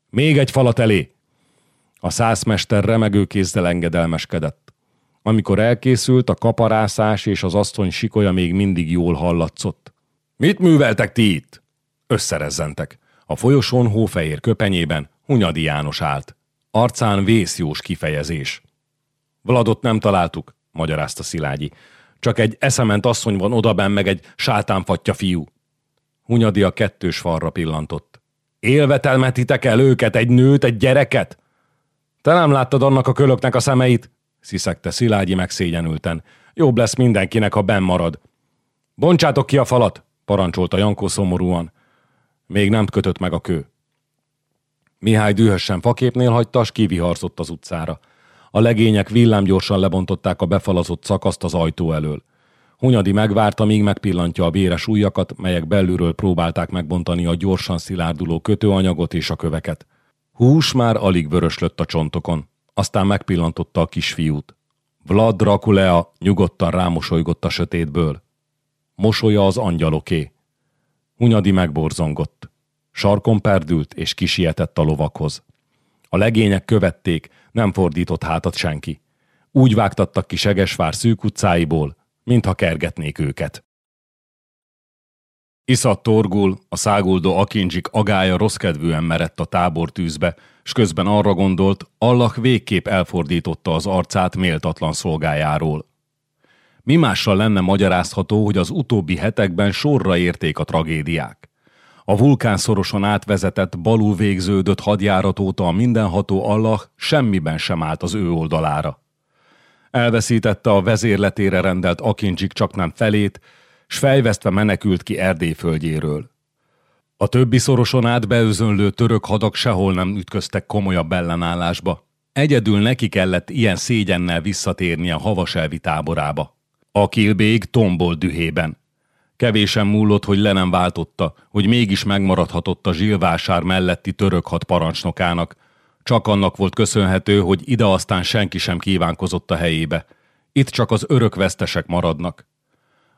Még egy falat elé! A százmester remegő kézzel engedelmeskedett. Amikor elkészült, a kaparászás és az asszony sikolya még mindig jól hallatszott. Mit műveltek ti itt? Összerezzentek. A folyosón hófehér köpenyében Hunyadi János állt. Arcán vészjós kifejezés. Vladot nem találtuk, magyarázta Szilágyi. Csak egy eszement asszony van odaben, meg egy sátánfatja fiú. Hunyadi a kettős falra pillantott. Élvetelmetitek el őket, egy nőt, egy gyereket? Te nem láttad annak a kölöknek a szemeit? sziszegte Szilágyi megszégyenülten. Jobb lesz mindenkinek, ha benn marad. Bontsátok ki a falat, parancsolta Jankó szomorúan. Még nem kötött meg a kő. Mihály dühösen faképnél hagyta, s kiviharzott az utcára. A legények villámgyorsan lebontották a befalazott szakaszt az ajtó elől. Hunyadi megvárta, míg megpillantja a véres ujjakat, melyek belülről próbálták megbontani a gyorsan szilárduló kötőanyagot és a köveket. Hús már alig vöröslött a csontokon. Aztán megpillantotta a kisfiút. Vlad Drakulea nyugodtan rámosolygott a sötétből. Mosolya az angyaloké. Hunyadi megborzongott. Sarkon perdült és kisietett a lovakhoz. A legények követték, nem fordított hátat senki. Úgy vágtattak ki Segesvár szűk utcáiból, mintha kergetnék őket. Iszat torgul, a száguldó akincsik agája rosszkedvűen merett a tábor tűzbe, s közben arra gondolt, Allah végképp elfordította az arcát méltatlan szolgájáról. Mi mással lenne magyarázható, hogy az utóbbi hetekben sorra érték a tragédiák. A vulkán szorosan átvezetett, balul végződött hadjárat óta a mindenható Allah semmiben sem állt az ő oldalára. Elveszítette a vezérletére rendelt akincsik csak nem felét, s fejvesztve menekült ki Erdély földjéről. A többi szoroson át török hadak sehol nem ütköztek komolyabb ellenállásba. Egyedül neki kellett ilyen szégyennel visszatérni a havaselvi táborába. A kilbég tombol dühében. Kevésen múlott, hogy le nem váltotta, hogy mégis megmaradhatott a zsilvásár melletti török hat parancsnokának. Csak annak volt köszönhető, hogy ide aztán senki sem kívánkozott a helyébe. Itt csak az örök vesztesek maradnak.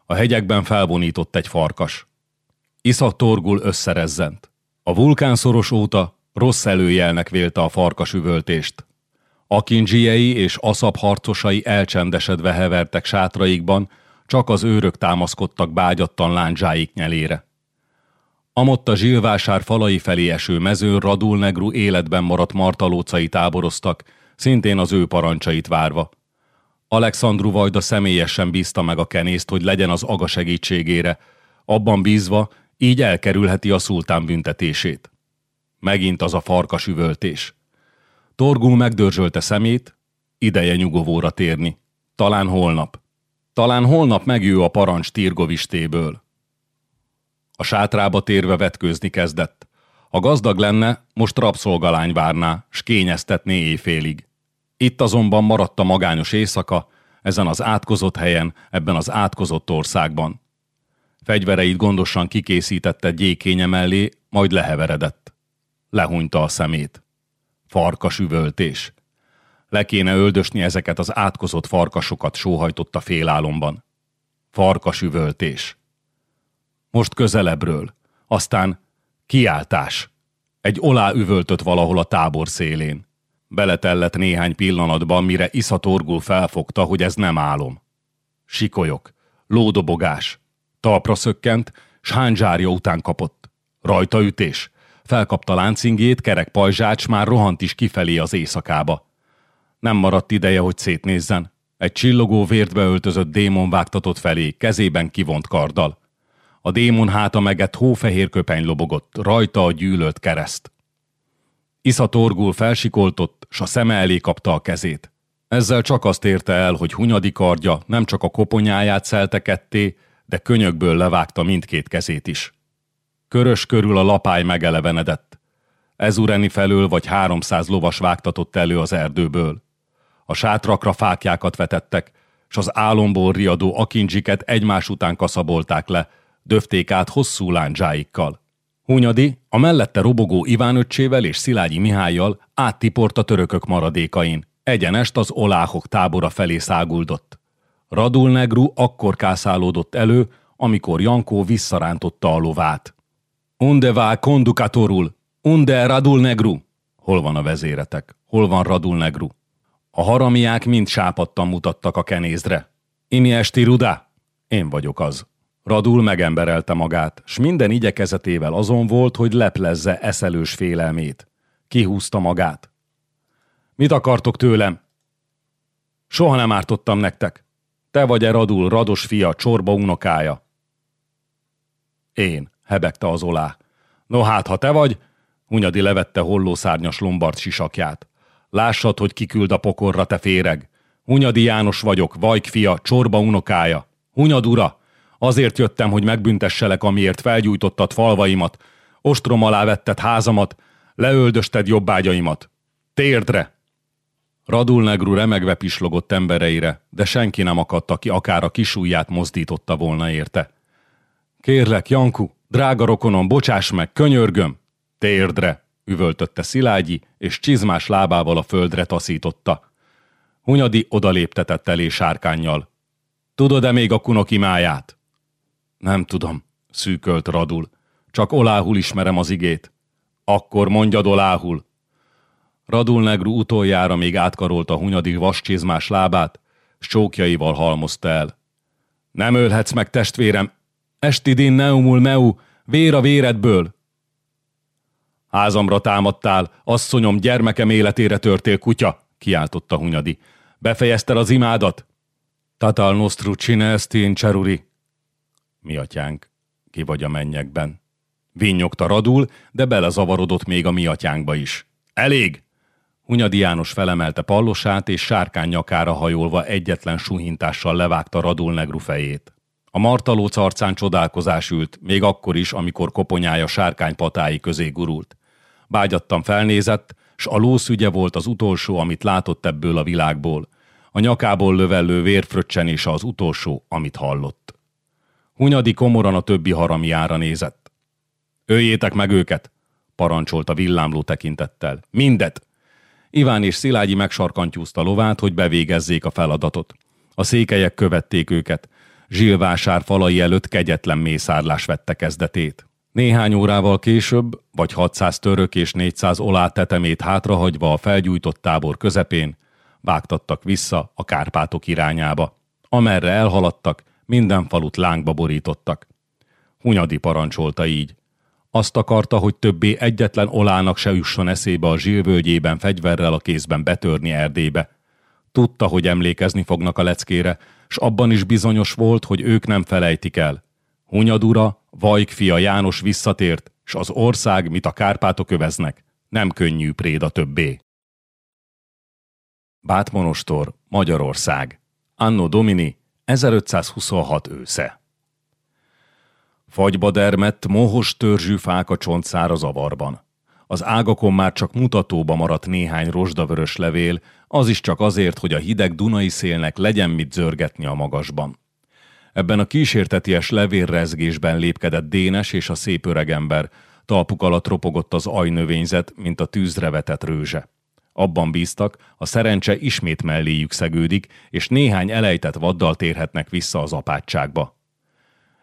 A hegyekben felvonított egy farkas. Iszak torgul összerezzent. A vulkánszoros óta rossz előjelnek vélte a farkas üvöltést. Akindzsiei és Aszap harcosai elcsendesedve hevertek sátraikban, csak az őrök támaszkodtak bágyattan lándzsáik nyelére. Amott a zsilvásár falai felé eső mezőn Radul Negru életben maradt martalócai táboroztak, szintén az ő parancsait várva. Alexandru Vajda személyesen bízta meg a kenészt, hogy legyen az aga segítségére, abban bízva, így elkerülheti a szultán büntetését. Megint az a farkas üvöltés. Torgul megdörzsölte szemét, ideje nyugovóra térni. Talán holnap. Talán holnap megjő a parancs Tirgovistéből. A sátrába térve vetkőzni kezdett. Ha gazdag lenne, most rabszolgalány várná, s kényeztetné éjfélig. Itt azonban maradt a magányos éjszaka, ezen az átkozott helyen, ebben az átkozott országban. Fegyvereit gondosan kikészítette gyékénye mellé, majd leheveredett. Lehúnyta a szemét. Farkas üvöltés. Le kéne öldösni ezeket az átkozott farkasokat, sóhajtotta félálomban. Farkas üvöltés. Most közelebbről. Aztán kiáltás. Egy olá üvöltött valahol a tábor szélén. Beletellett néhány pillanatban, mire Iszatorgul felfogta, hogy ez nem álom. Sikolyok, lódobogás, talpra szökkent, s hánzsárja után kapott. Rajta. Felkapta láncingét, kerek pajzsát, már rohant is kifelé az éjszakába. Nem maradt ideje, hogy szétnézzen. Egy csillogó vértbe öltözött démon vágtatott felé, kezében kivont karddal. A démon háta megett hófehér köpeny lobogott, rajta a gyűlölt kereszt. Isza torgul felsikoltott, s a szeme elé kapta a kezét. Ezzel csak azt érte el, hogy Hunyadi kardja nem csak a koponyáját szelte ketté, de könyökből levágta mindkét kezét is. Körös körül a lapály megelevenedett. Ezureni felől vagy háromszáz lovas vágtatott elő az erdőből. A sátrakra fákjákat vetettek, s az álomból riadó akindzsiket egymás után kaszabolták le, döfték át hosszú lándzsáikkal. Hunyadi a mellette robogó Iván öccsével és Szilágyi Mihályjal áttiport a törökök maradékain. Egyenest az oláhok tábora felé száguldott. Radul Negru akkor kászálódott elő, amikor Jankó visszarántotta a lovát. Unde vá kondukatorul? Unde Radul Negru? Hol van a vezéretek? Hol van Radul Negru? A haramiák mind sápadtan mutattak a kenézre. Imi esti ruda? Én vagyok az. Radul megemberelte magát, s minden igyekezetével azon volt, hogy leplezze eszelős félelmét. Kihúzta magát. Mit akartok tőlem? Soha nem ártottam nektek. Te vagy-e Radul, Rados fia, csorba unokája? Én, hebegte az olá. No hát, ha te vagy, Hunyadi levette hollószárnyas lombard sisakját. Lássad, hogy kiküld a pokorra, te féreg. Hunyadi János vagyok, Vajk fia, csorba unokája. Hunyad ura, Azért jöttem, hogy megbüntesselek, amiért felgyújtottad falvaimat, ostrom alá vetted házamat, leöldösted jobbágyaimat. Térdre! Radul Negru remegve pislogott embereire, de senki nem akadta ki, akár a kisújját mozdította volna érte. Kérlek, Janku, drága rokonom, bocsáss meg, könyörgöm! Térdre! üvöltötte Szilágyi, és csizmás lábával a földre taszította. Hunyadi odaléptetett elé sárkányjal. Tudod-e még a kunokimáját? Nem tudom, szűkölt Radul. Csak oláhul ismerem az igét. Akkor mondjad oláhul. Radul Negru utoljára még átkarolta Hunyadi vascsizmás lábát, s csókjaival halmozta el. Nem ölhetsz meg, testvérem! Estidin neumul meu, vér a véredből! Házamra támadtál, asszonyom, gyermekem életére törtél kutya, kiáltotta Hunyadi. Befejezted az imádat? Tatal nostru cine estin cseruri, mi atyánk, ki vagy a mennyekben. Vinnyogta radul, de belezavarodott még a mi atyánkba is. Elég! Hunyadi János felemelte pallosát, és sárkány nyakára hajolva egyetlen suhintással levágta radul negru fejét. A martalóc arcán csodálkozás ült, még akkor is, amikor koponyája sárkány patái közé gurult. Bágyattan felnézett, s a lószügye volt az utolsó, amit látott ebből a világból. A nyakából lövellő vérfröccsenése az utolsó, amit hallott. Hunyadi komoran a többi haramiára nézett. Öljétek meg őket, parancsolta villámló tekintettel. Mindet! Iván és Szilágyi megsarkantyúzta lovát, hogy bevégezzék a feladatot. A székelyek követték őket. Zsilvásár falai előtt kegyetlen mészárlás vette kezdetét. Néhány órával később, vagy 600 török és 400 olá tetemét hátrahagyva a felgyújtott tábor közepén, vágtattak vissza a Kárpátok irányába. Amerre elhaladtak, minden falut lángba borítottak. Hunyadi parancsolta így. Azt akarta, hogy többé egyetlen olának se jusson eszébe a zsírvölgyében fegyverrel a kézben betörni Erdélybe. Tudta, hogy emlékezni fognak a leckére, s abban is bizonyos volt, hogy ők nem felejtik el. Hunyadura, Vajk fia János visszatért, s az ország, mit a Kárpátok öveznek, nem könnyű préda többé. Bátmonostor, Magyarország. Anno Domini, 1526 ősze. Fagyba dermett, mohos törzsű fák a csontszára avarban. Az ágakon már csak mutatóba maradt néhány rozsdavörös levél, az is csak azért, hogy a hideg Dunai szélnek legyen mit zörgetni a magasban. Ebben a kísérteties levélrezgésben lépkedett Dénes és a szép öregember, talpuk alatt ropogott az ajnövényzet, mint a tűzre vetett rőzse. Abban bíztak, a szerencse ismét melléjük szegődik, és néhány elejtett vaddal térhetnek vissza az apátságba.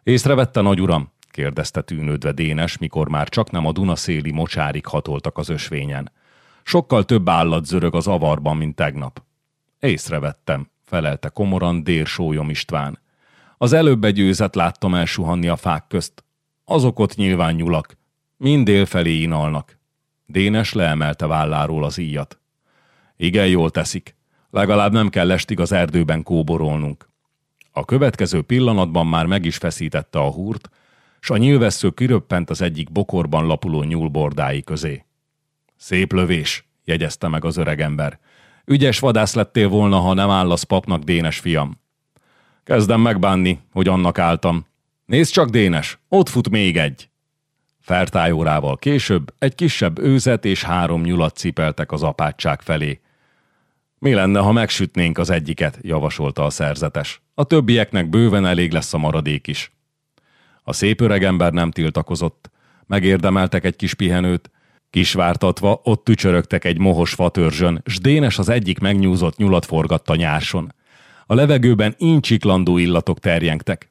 Észrevette, nagy uram? Kérdezte tűnődve Dénes, mikor már csak nem a Dunaszéli mocsárig hatoltak az ösvényen. Sokkal több állat zörög az avarban, mint tegnap. Észrevettem, felelte komoran Dér Sólyom István. Az előbb egy őzet láttam elsuhanni a fák közt. Azok ott nyilván nyulak. Mind délfelé inalnak. Dénes leemelte válláról az íjat. Igen, jól teszik. Legalább nem kell estig az erdőben kóborolnunk. A következő pillanatban már meg is feszítette a húrt, s a nyilvessző kiröppent az egyik bokorban lapuló nyúlbordái közé. Szép lövés, jegyezte meg az öregember. Ügyes vadász lettél volna, ha nem állasz papnak, Dénes fiam. Kezdem megbánni, hogy annak álltam. Nézd csak, Dénes, ott fut még egy. Fertájórával később egy kisebb őzet és három nyulat cipeltek az apátság felé. Mi lenne, ha megsütnénk az egyiket, javasolta a szerzetes. A többieknek bőven elég lesz a maradék is. A szép öregember nem tiltakozott. Megérdemeltek egy kis pihenőt. Kisvártatva ott tücsörögtek egy mohos fatörzsön, s Dénes az egyik megnyúzott nyulat forgatta nyárson. A levegőben incsiklandó illatok terjengtek.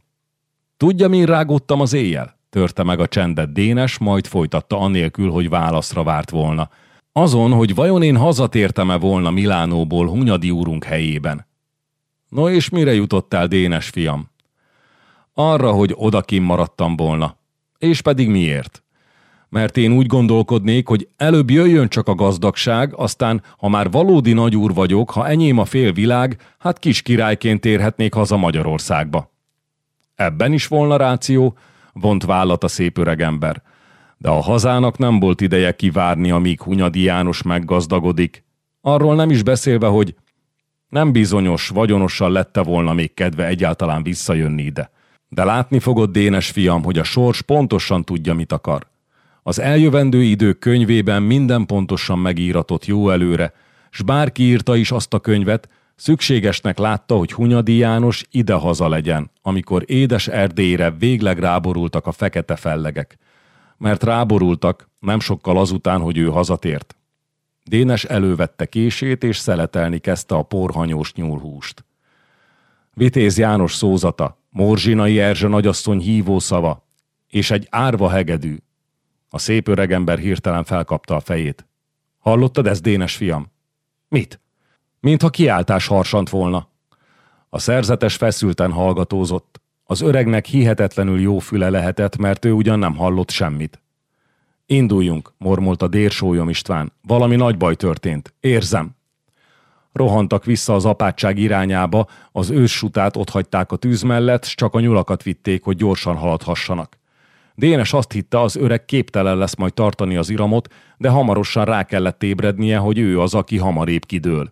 Tudja, min rágódtam az éjjel? Törte meg a csendet Dénes, majd folytatta anélkül, hogy válaszra várt volna. Azon, hogy vajon én hazatértem-e volna Milánóból Hunyadi úrunk helyében. No és mire jutottál, Dénes fiam? Arra, hogy odakim maradtam volna. És pedig miért? Mert én úgy gondolkodnék, hogy előbb jöjjön csak a gazdagság, aztán, ha már valódi nagyúr vagyok, ha enyém a fél világ, hát kis királyként térhetnék haza Magyarországba. Ebben is volna ráció, vont vállat a szép öregember. De a hazának nem volt ideje kivárni, amíg Hunyadi János meggazdagodik. Arról nem is beszélve, hogy nem bizonyos, vagyonossal lette volna még kedve egyáltalán visszajönni ide. De látni fogod, Dénes fiam, hogy a sors pontosan tudja, mit akar. Az eljövendő idők könyvében minden pontosan megíratott jó előre, s bárki írta is azt a könyvet, szükségesnek látta, hogy Hunyadi János idehaza legyen, amikor édes Erdélyre végleg ráborultak a fekete fellegek. Mert ráborultak, nem sokkal azután, hogy ő hazatért. Dénes elővette kését, és szeletelni kezdte a porhanyós nyúlhúst. Vitéz János szózata, Morzsinai Erzse nagyasszony hívó szava, és egy árva hegedű. A szép öregember hirtelen felkapta a fejét. Hallottad ezt, Dénes fiam? Mit? Mintha kiáltás harsant volna. A szerzetes feszülten hallgatózott. Az öregnek hihetetlenül jó füle lehetett, mert ő ugyan nem hallott semmit. Induljunk, mormolta Dérsólyom István. Valami nagy baj történt. Érzem. Rohantak vissza az apátság irányába, az őssutát ott hagyták a tűz mellett, s csak a nyulakat vitték, hogy gyorsan haladhassanak. Dénes azt hitte, az öreg képtelen lesz majd tartani az iramot, de hamarosan rá kellett ébrednie, hogy ő az, aki hamarébb kidől.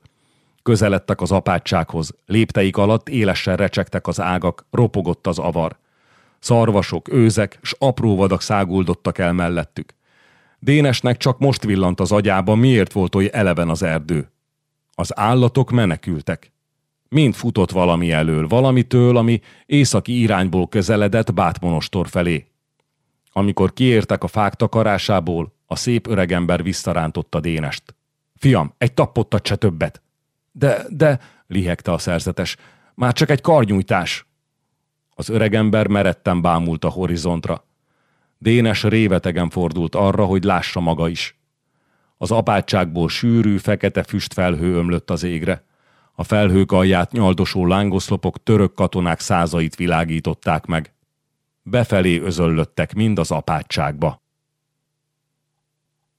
Közeledtek az apátsághoz, lépteik alatt élesen recsegtek az ágak, ropogott az avar. Szarvasok, őzek s apró vadak száguldottak el mellettük. Dénesnek csak most villant az agyába, miért volt oly eleven az erdő. Az állatok menekültek. Mind futott valami elől, valamitől, ami északi irányból közeledett Bátmonostor felé. Amikor kiértek a fák takarásából, a szép öregember visszarántotta Dénest. Fiam, egy tappottat se többet. De, de, lihegte a szerzetes, már csak egy karnyújtás. Az öregember meretten bámult a horizontra. Dénes révetegen fordult arra, hogy lássa maga is. Az apátságból sűrű, fekete füstfelhő ömlött az égre. A felhők alját nyaldosó lángoszlopok török katonák százait világították meg. Befelé özöllöttek mind az apátságba.